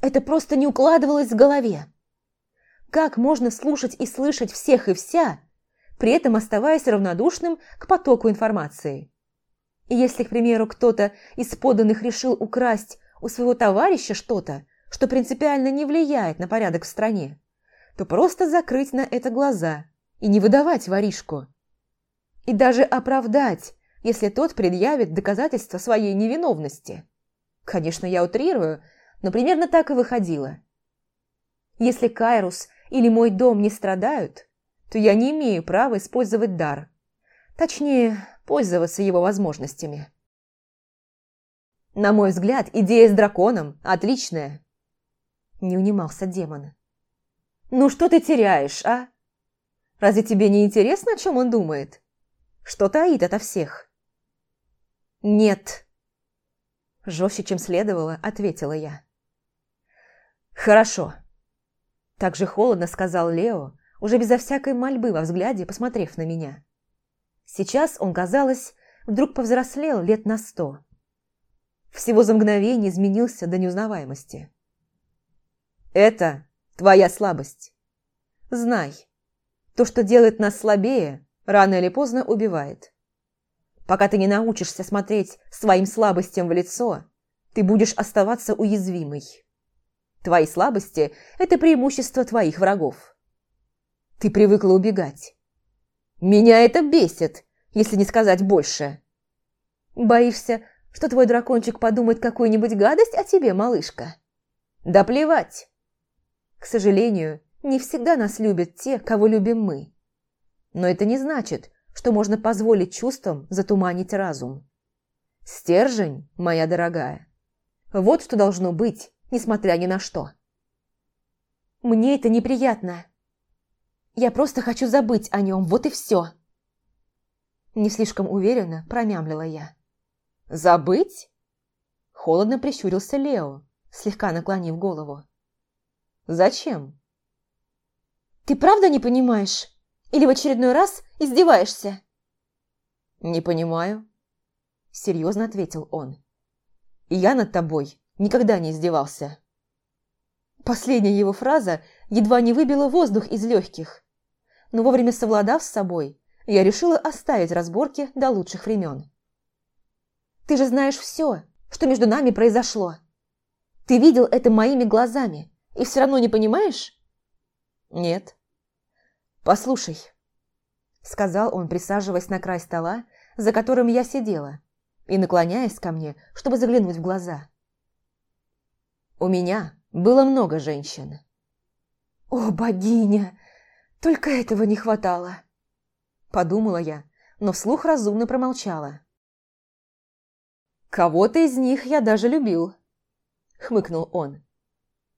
Это просто не укладывалось в голове. Как можно слушать и слышать всех и вся, при этом оставаясь равнодушным к потоку информации? И если, к примеру, кто-то из поданных решил украсть у своего товарища что-то, что принципиально не влияет на порядок в стране, то просто закрыть на это глаза и не выдавать воришку. И даже оправдать, если тот предъявит доказательства своей невиновности. Конечно, я утрирую, но примерно так и выходило. Если Кайрус или мой дом не страдают, то я не имею права использовать дар. Точнее, пользоваться его возможностями. На мой взгляд, идея с драконом отличная. Не унимался демон. Ну что ты теряешь, а? Разве тебе не интересно, о чем он думает? Что таит ото всех? Нет. Жестче, чем следовало, ответила я. «Хорошо», – так же холодно сказал Лео, уже безо всякой мольбы во взгляде, посмотрев на меня. Сейчас он, казалось, вдруг повзрослел лет на сто. Всего за мгновение изменился до неузнаваемости. «Это твоя слабость. Знай, то, что делает нас слабее, рано или поздно убивает. Пока ты не научишься смотреть своим слабостям в лицо, ты будешь оставаться уязвимой». Твои слабости – это преимущество твоих врагов. Ты привыкла убегать. Меня это бесит, если не сказать больше. Боишься, что твой дракончик подумает какую-нибудь гадость о тебе, малышка? Да плевать. К сожалению, не всегда нас любят те, кого любим мы. Но это не значит, что можно позволить чувствам затуманить разум. Стержень, моя дорогая. Вот что должно быть, несмотря ни на что. Мне это неприятно. Я просто хочу забыть о нем, вот и все. Не слишком уверенно промямлила я. «Забыть?» Холодно прищурился Лео, слегка наклонив голову. «Зачем?» «Ты правда не понимаешь? Или в очередной раз издеваешься?» «Не понимаю», – серьезно ответил он. «Я над тобой никогда не издевался. Последняя его фраза едва не выбила воздух из легких. Но вовремя совладав с собой, я решила оставить разборки до лучших времен. «Ты же знаешь все, что между нами произошло. Ты видел это моими глазами и все равно не понимаешь?» «Нет». «Послушай», — сказал он, присаживаясь на край стола, за которым я сидела, и наклоняясь ко мне, чтобы заглянуть в глаза. У меня было много женщин. «О, богиня! Только этого не хватало!» Подумала я, но вслух разумно промолчала. «Кого-то из них я даже любил», — хмыкнул он.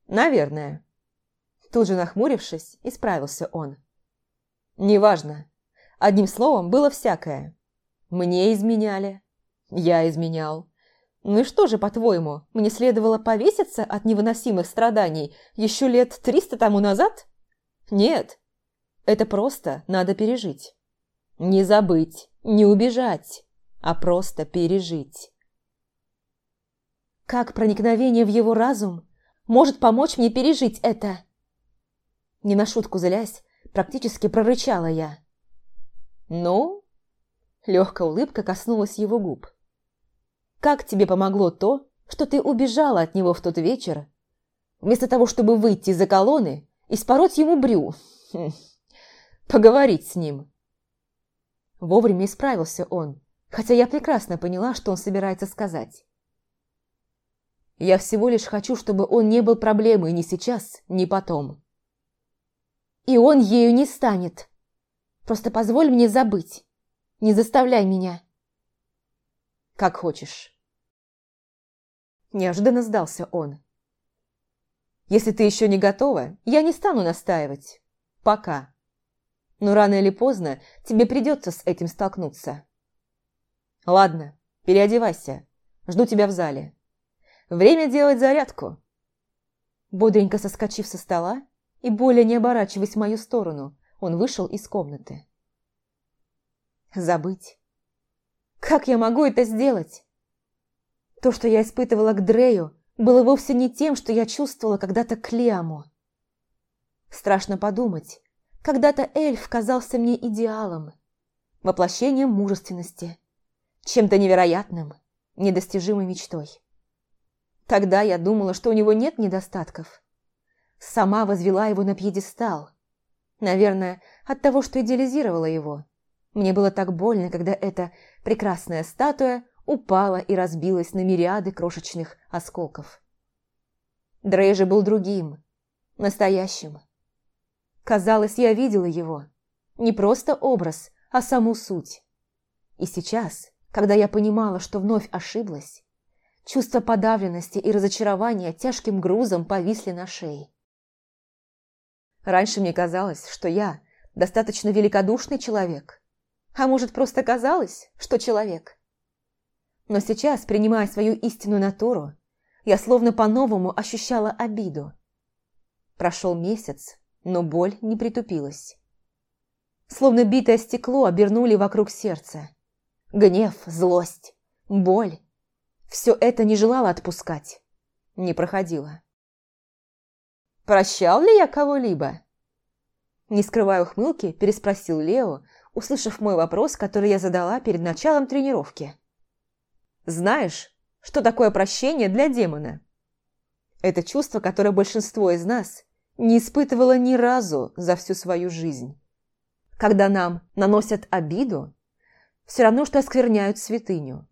«Наверное». Тут же нахмурившись, исправился он. «Неважно. Одним словом, было всякое. Мне изменяли, я изменял. Ну и что же, по-твоему, мне следовало повеситься от невыносимых страданий еще лет триста тому назад? Нет, это просто надо пережить. Не забыть, не убежать, а просто пережить. Как проникновение в его разум может помочь мне пережить это? Не на шутку злясь, практически прорычала я. «Ну?» Легкая улыбка коснулась его губ. Как тебе помогло то, что ты убежала от него в тот вечер, вместо того, чтобы выйти из-за колонны и спороть ему брю, хм, поговорить с ним. Вовремя исправился он, хотя я прекрасно поняла, что он собирается сказать. Я всего лишь хочу, чтобы он не был проблемой ни сейчас, ни потом. И он ею не станет. Просто позволь мне забыть. Не заставляй меня. Как хочешь. Неожиданно сдался он. Если ты еще не готова, я не стану настаивать. Пока. Но рано или поздно тебе придется с этим столкнуться. Ладно, переодевайся. Жду тебя в зале. Время делать зарядку. Бодренько соскочив со стола и более не оборачиваясь в мою сторону, он вышел из комнаты. Забыть. Как я могу это сделать? То, что я испытывала к Дрею, было вовсе не тем, что я чувствовала когда-то к Лиаму. Страшно подумать, когда-то эльф казался мне идеалом, воплощением мужественности, чем-то невероятным, недостижимой мечтой. Тогда я думала, что у него нет недостатков. Сама возвела его на пьедестал. Наверное, от того, что идеализировала его. Мне было так больно, когда эта прекрасная статуя упала и разбилась на мириады крошечных осколков. Дрей же был другим, настоящим. Казалось, я видела его. Не просто образ, а саму суть. И сейчас, когда я понимала, что вновь ошиблась, чувство подавленности и разочарования тяжким грузом повисли на шее. Раньше мне казалось, что я достаточно великодушный человек, а может, просто казалось, что человек. Но сейчас, принимая свою истинную натуру, я словно по-новому ощущала обиду. Прошел месяц, но боль не притупилась. Словно битое стекло обернули вокруг сердца. Гнев, злость, боль. Все это не желало отпускать. Не проходило. «Прощал ли я кого-либо?» Не скрывая ухмылки, переспросил Лео, услышав мой вопрос, который я задала перед началом тренировки. «Знаешь, что такое прощение для демона?» Это чувство, которое большинство из нас не испытывало ни разу за всю свою жизнь. Когда нам наносят обиду, все равно, что оскверняют святыню.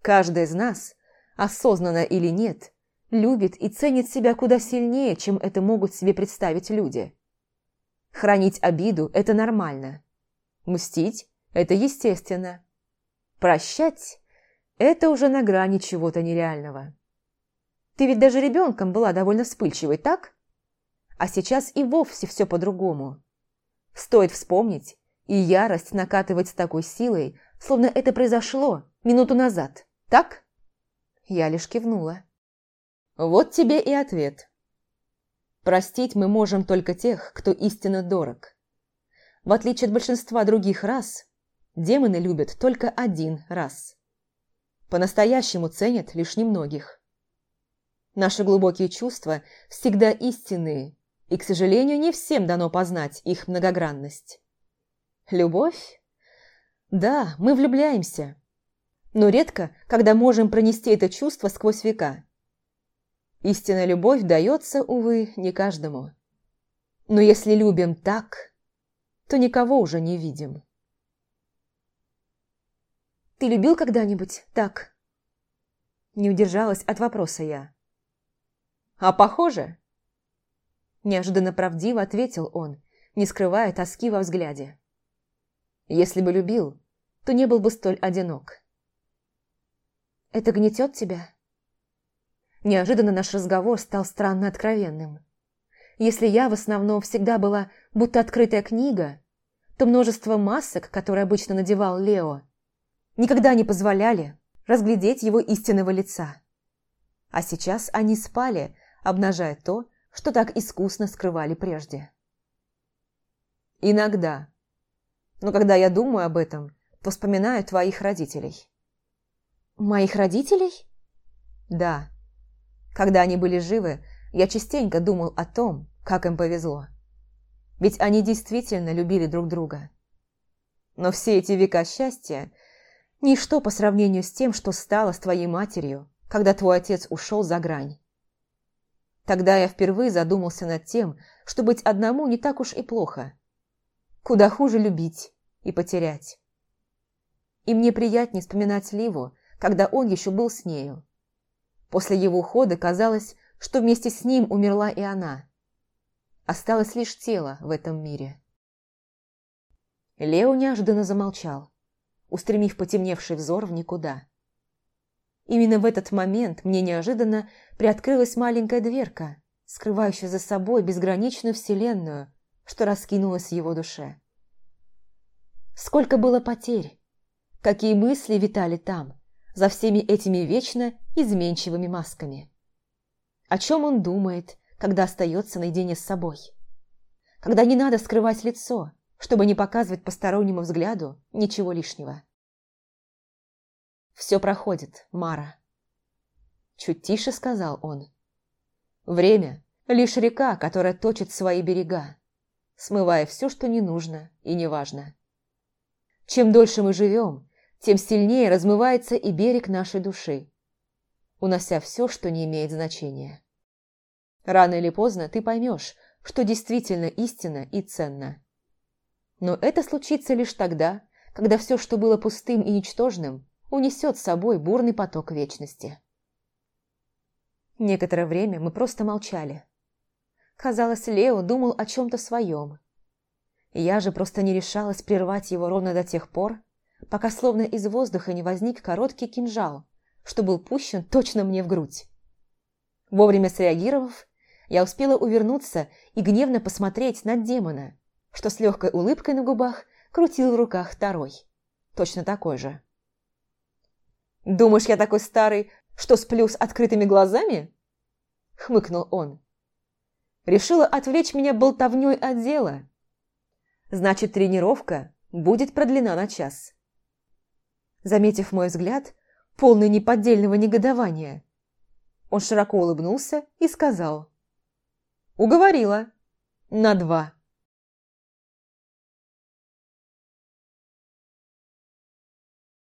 Каждый из нас, осознанно или нет, любит и ценит себя куда сильнее, чем это могут себе представить люди. Хранить обиду – это нормально. Мстить – это естественно. Прощать – это уже на грани чего-то нереального. Ты ведь даже ребенком была довольно вспыльчивой, так? А сейчас и вовсе все по-другому. Стоит вспомнить, и ярость накатывать с такой силой, словно это произошло минуту назад, так? Я лишь кивнула. Вот тебе и ответ. Простить мы можем только тех, кто истинно дорог. В отличие от большинства других рас, демоны любят только один раз. По-настоящему ценят лишь немногих. Наши глубокие чувства всегда истинные, и, к сожалению, не всем дано познать их многогранность. Любовь? Да, мы влюбляемся. Но редко, когда можем пронести это чувство сквозь века. Истинная любовь дается, увы, не каждому. Но если любим так, то никого уже не видим. «Ты любил когда-нибудь так?» Не удержалась от вопроса я. «А похоже?» Неожиданно правдиво ответил он, не скрывая тоски во взгляде. Если бы любил, то не был бы столь одинок. «Это гнетет тебя?» Неожиданно наш разговор стал странно откровенным. Если я в основном всегда была будто открытая книга, то множество масок, которые обычно надевал Лео, никогда не позволяли разглядеть его истинного лица. А сейчас они спали, обнажая то, что так искусно скрывали прежде. Иногда. Но когда я думаю об этом, то вспоминаю твоих родителей. Моих родителей? Да. Когда они были живы, я частенько думал о том, как им повезло. Ведь они действительно любили друг друга. Но все эти века счастья Ничто по сравнению с тем, что стало с твоей матерью, когда твой отец ушел за грань. Тогда я впервые задумался над тем, что быть одному не так уж и плохо. Куда хуже любить и потерять. И мне приятнее вспоминать Ливу, когда он еще был с нею. После его ухода казалось, что вместе с ним умерла и она. Осталось лишь тело в этом мире. Лео неожиданно замолчал, устремив потемневший взор в никуда. Именно в этот момент мне неожиданно приоткрылась маленькая дверка, скрывающая за собой безграничную вселенную, что раскинулась в его душе. Сколько было потерь, какие мысли витали там, за всеми этими вечно изменчивыми масками. О чем он думает, когда остается наедине с собой? Когда не надо скрывать лицо, чтобы не показывать постороннему взгляду ничего лишнего. «Все проходит, Мара», – чуть тише сказал он. «Время – лишь река, которая точит свои берега, смывая все, что не нужно и не важно. Чем дольше мы живем, тем сильнее размывается и берег нашей души, унося все, что не имеет значения. Рано или поздно ты поймешь, что действительно истинно и ценно. Но это случится лишь тогда, когда все, что было пустым и ничтожным, унесет с собой бурный поток вечности. Некоторое время мы просто молчали. Казалось, Лео думал о чем-то своем. Я же просто не решалась прервать его ровно до тех пор, пока словно из воздуха не возник короткий кинжал, что был пущен точно мне в грудь. Вовремя среагировав, я успела увернуться и гневно посмотреть на демона, что с легкой улыбкой на губах крутил в руках второй, точно такой же. «Думаешь, я такой старый, что сплю с открытыми глазами?» – хмыкнул он. «Решила отвлечь меня болтовней от дела. Значит, тренировка будет продлена на час». Заметив мой взгляд, полный неподдельного негодования, он широко улыбнулся и сказал. «Уговорила. На два».